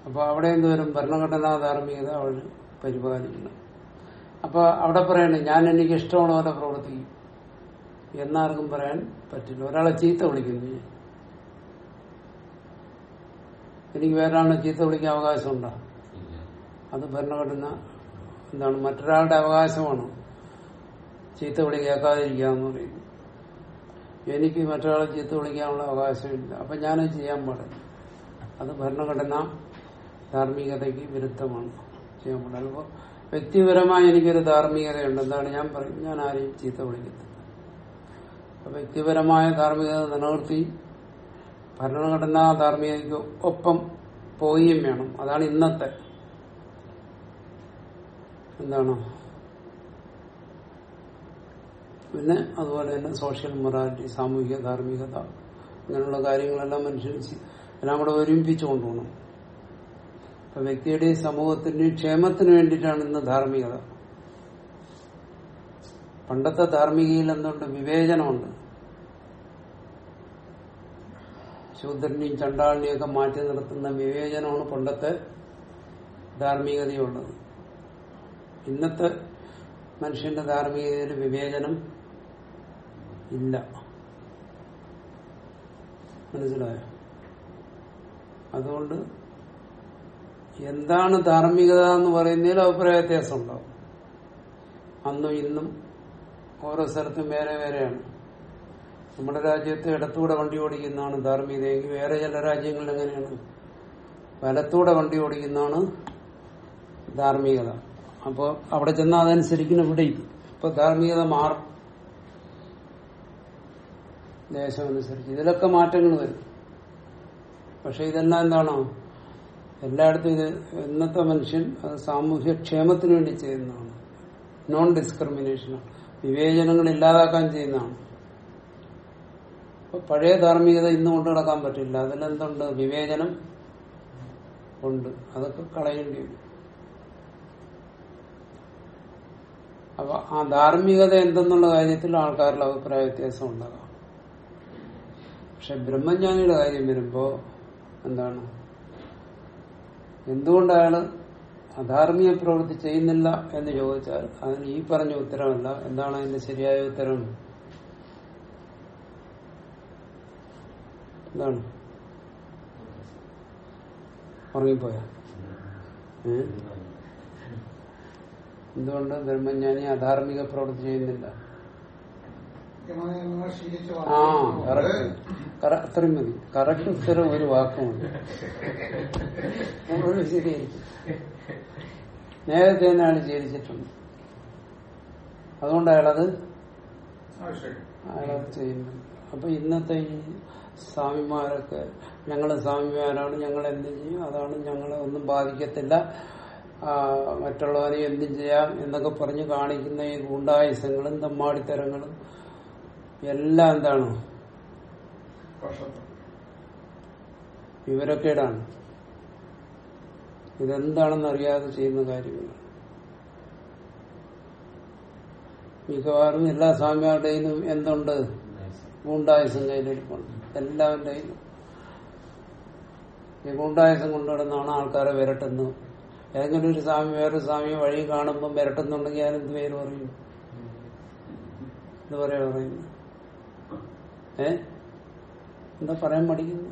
അപ്പൊ അവിടെ എന്ത് ഭരണഘടനാ ധാർമ്മികത അവൾ പരിപാലിക്കണം. അപ്പൊ അവിടെ പറയണേ ഞാൻ എനിക്ക് ഇഷ്ടമുള്ള പോലെ പ്രവർത്തിക്കും. എന്നാർക്കും പറയാൻ പറ്റില്ല. ഒരാളെ ചീത്ത വിളിക്കുന്നു. എനിക്ക് വേറൊരാളെ ചീത്ത വിളിക്കാൻ അവകാശമുണ്ടോ? അത് ഭരണഘടന എന്താണ്? മറ്റൊരാളുടെ അവകാശമാണ് ചീത്ത വിളി കേൾക്കാതിരിക്കുക എന്ന് പറയുന്നത് എനിക്ക് മറ്റൊരാളെ ചീത്ത വിളിക്കാനുള്ള അവകാശമില്ല. അപ്പൊ ഞാനത് ചെയ്യാൻ പാടില്ല. അത് ഭരണഘടന ധാർമ്മികതയ്ക്ക് വിരുദ്ധമാണ് ചെയ്യാൻ പാടില്ല. അപ്പോൾ വ്യക്തിപരമായി എനിക്കൊരു ധാർമ്മികതയുണ്ട്. എന്താണ്? ഞാൻ പറയും ഞാൻ ആരെയും ചീത്ത വിളിക്കുന്നത് വ്യക്തിപരമായ ധാർമ്മികത നിലനിർത്തി ഭരണഘടനാ ധാർമ്മികതയ്ക്ക് ഒപ്പം പോവുകയും വേണം. അതാണ് ഇന്നത്തെ. എന്താണ്? പിന്നെ അതുപോലെ തന്നെ സോഷ്യൽ മൊറാലിറ്റി സാമൂഹിക ധാർമ്മികത അങ്ങനെയുള്ള കാര്യങ്ങളെല്ലാം മനുഷ്യൻ എല്ലാം കൂടെ ഒരുമിപ്പിച്ചു കൊണ്ടുപോകണം. അപ്പൊ വ്യക്തിയുടെയും സമൂഹത്തിന്റെയും ക്ഷേമത്തിന് വേണ്ടിയിട്ടാണ് ഇന്ന് ധാർമ്മികത. പണ്ടത്തെ ധാർമ്മികയിൽ എന്തുണ്ട്? വിവേചനമുണ്ട്. ശൂദ്രനെയും ചണ്ടാളിനെയും ഒക്കെ മാറ്റി നിർത്തുന്ന വിവേചനമാണ് പണ്ടത്തെ ധാർമ്മികതയുള്ളത്. ഇന്നത്തെ മനുഷ്യന്റെ ധാർമ്മികതയിൽ വിവേചനം ഇല്ല. മനസ്സിലായോ? അതുകൊണ്ട് എന്താണ് ധാർമ്മികത എന്ന് പറയുന്നതിൽ അഭിപ്രായ വ്യത്യാസം ഉണ്ടാവും. അന്നും ഇന്നും ഓരോ സ്ഥലത്തും വേറെ വേറെയാണ്. നമ്മുടെ രാജ്യത്ത് ഇടത്തൂടെ വണ്ടി ഓടിക്കുന്നതാണ് ധാർമ്മികതയെങ്കിൽ വേറെ ചില രാജ്യങ്ങളിൽ എങ്ങനെയാണ്? വലത്തൂടെ വണ്ടി ഓടിക്കുന്നതാണ് ധാർമ്മികത. അപ്പോൾ അവിടെ ചെന്നാൽ അതനുസരിക്കുന്ന ഇവിടെ ഇപ്പൊ ധാർമ്മികത മാറും. ദേശമനുസരിച്ച് ഇതിലൊക്കെ മാറ്റങ്ങൾ വരും. പക്ഷെ ഇതെല്ലാം എന്താണോ? എല്ലായിടത്തും ഇത് ഇന്നത്തെ മനുഷ്യൻ അത് സാമൂഹ്യ ക്ഷേമത്തിന് വേണ്ടി ചെയ്യുന്നതാണ്. നോൺ ഡിസ്ക്രിമിനേഷനാണ് വിവേചനങ്ങൾ ഇല്ലാതാക്കാൻ ചെയ്യുന്നതാണ്. അപ്പൊ പഴയ ധാർമ്മികത ഇന്ന് കൊണ്ടു നടക്കാൻ പറ്റില്ല. അതിലെന്തുണ്ട്? വിവേചനം ഉണ്ട്. അതൊക്കെ കളയേണ്ടി വരും. അപ്പൊ ആ ധാർമ്മികത എന്തെന്നുള്ള കാര്യത്തിൽ ആൾക്കാരുടെ അഭിപ്രായ വ്യത്യാസം ഉണ്ടാകാം. പക്ഷെ ബ്രഹ്മജ്ഞാനിയുടെ കാര്യം വരുമ്പോ എന്താണ്? എന്തുകൊണ്ട് അയാൾ അധാർമിക പ്രവൃത്തി ചെയ്യുന്നില്ല എന്ന് ചോദിച്ചാൽ അതിന് ഈ പറഞ്ഞ ഉത്തരമല്ല. എന്താണ് അതിന്റെ ശരിയായ ഉത്തരം? എന്താണ് ഉറങ്ങിപ്പോയ എന്തുകൊണ്ട് ബ്രഹ്മജ്ഞാനി അധാർമിക പ്രവൃത്തി ചെയ്യുന്നില്ല? ആ കറക്റ്റ് അത്രയും മതി. കറക്റ്റ് ഉത്തരം ഒരു വാക്കുമുണ്ട് ശരിയായിരിക്കും നേരത്തെ തന്നെ അയാൾ ശീലിച്ചിട്ടുണ്ട് അതുകൊണ്ട് അയാളത് അയാളത് ചെയ്യുന്നുണ്ട് അപ്പൊ ഇന്നത്തെ ഈ സ്വാമിമാരൊക്കെ ഞങ്ങൾ സ്വാമിമാരാണ് ഞങ്ങൾ എന്തും ചെയ്യും? അതാണ് ഞങ്ങളെ ഒന്നും ബാധിക്കത്തില്ല. മറ്റുള്ളവരെ എന്തും ചെയ്യാം എന്നൊക്കെ പറഞ്ഞ് കാണിക്കുന്ന ഈ ഗുണ്ടായുസങ്ങളും തമ്മാടിത്തരങ്ങളും എല്ലാം എന്താണ്? വിവരക്കേടാണ്. ഇതെന്താണെന്ന് അറിയാതെ ചെയ്യുന്ന കാര്യങ്ങളാണ് മിക്കവാറും എല്ലാ സ്വാമിമാരുടെയും എന്തുണ്ട്? ഗുണ്ടായുസം കയ്യിലിരിപ്പുണ്ട്. എല്ലാവരുടെയും ഈ ഗുണ്ടായുസം ആൾക്കാരെ വിരട്ടുന്നത്. ഏതെങ്കിലും ഒരു സ്വാമി വേറൊരു സ്വാമിയെ വഴി കാണുമ്പോൾ വിരട്ടുന്നുണ്ടെങ്കിൽ എന്ത് പേര് പറയും? എന്ത് പറയാ പറയുന്നത് ഏ? എന്താ പറയാൻ പഠിക്കുന്നു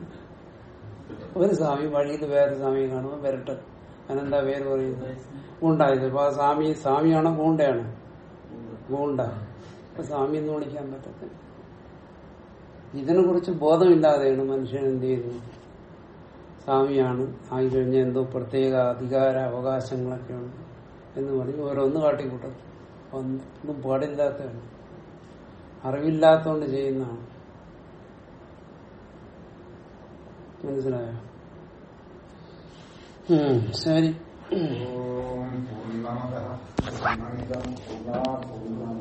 ഒരു സ്വാമി വഴിയിൽ വേറെ സ്വാമിയെ കാണുമ്പോൾ വിരട്ട്. അതിനെന്താ പേര് പറയുന്നത് ഗുണ്ടായത് അപ്പൊ സ്വാമി സ്വാമിയാണോ ഗൂണ്ടയാണോ ഗൂണ്ട അപ്പൊ സ്വാമി എന്ന് വിളിക്കാൻ പറ്റത്തില്ല. ഇതിനെ കുറിച്ച് ബോധമില്ലാതെയാണ് മനുഷ്യൻ എന്ത് ചെയ്യുന്നത് സ്വാമിയാണ്. ആയി കഴിഞ്ഞ എന്തോ പ്രത്യേക അധികാര അവകാശങ്ങളൊക്കെ ഉണ്ട് എന്ന് പറഞ്ഞ് ഓരോന്ന് കാട്ടിക്കൂട്ടും. ഒന്നും പാടില്ലാത്തതാണ് അറിവില്ലാത്തോണ്ട് ചെയ്യുന്നതാണ്. മനസ്സിലായോ? ശരി. ഓം പൂർണമത. പൂർണമിതം പൂർണാ പൂർണമോ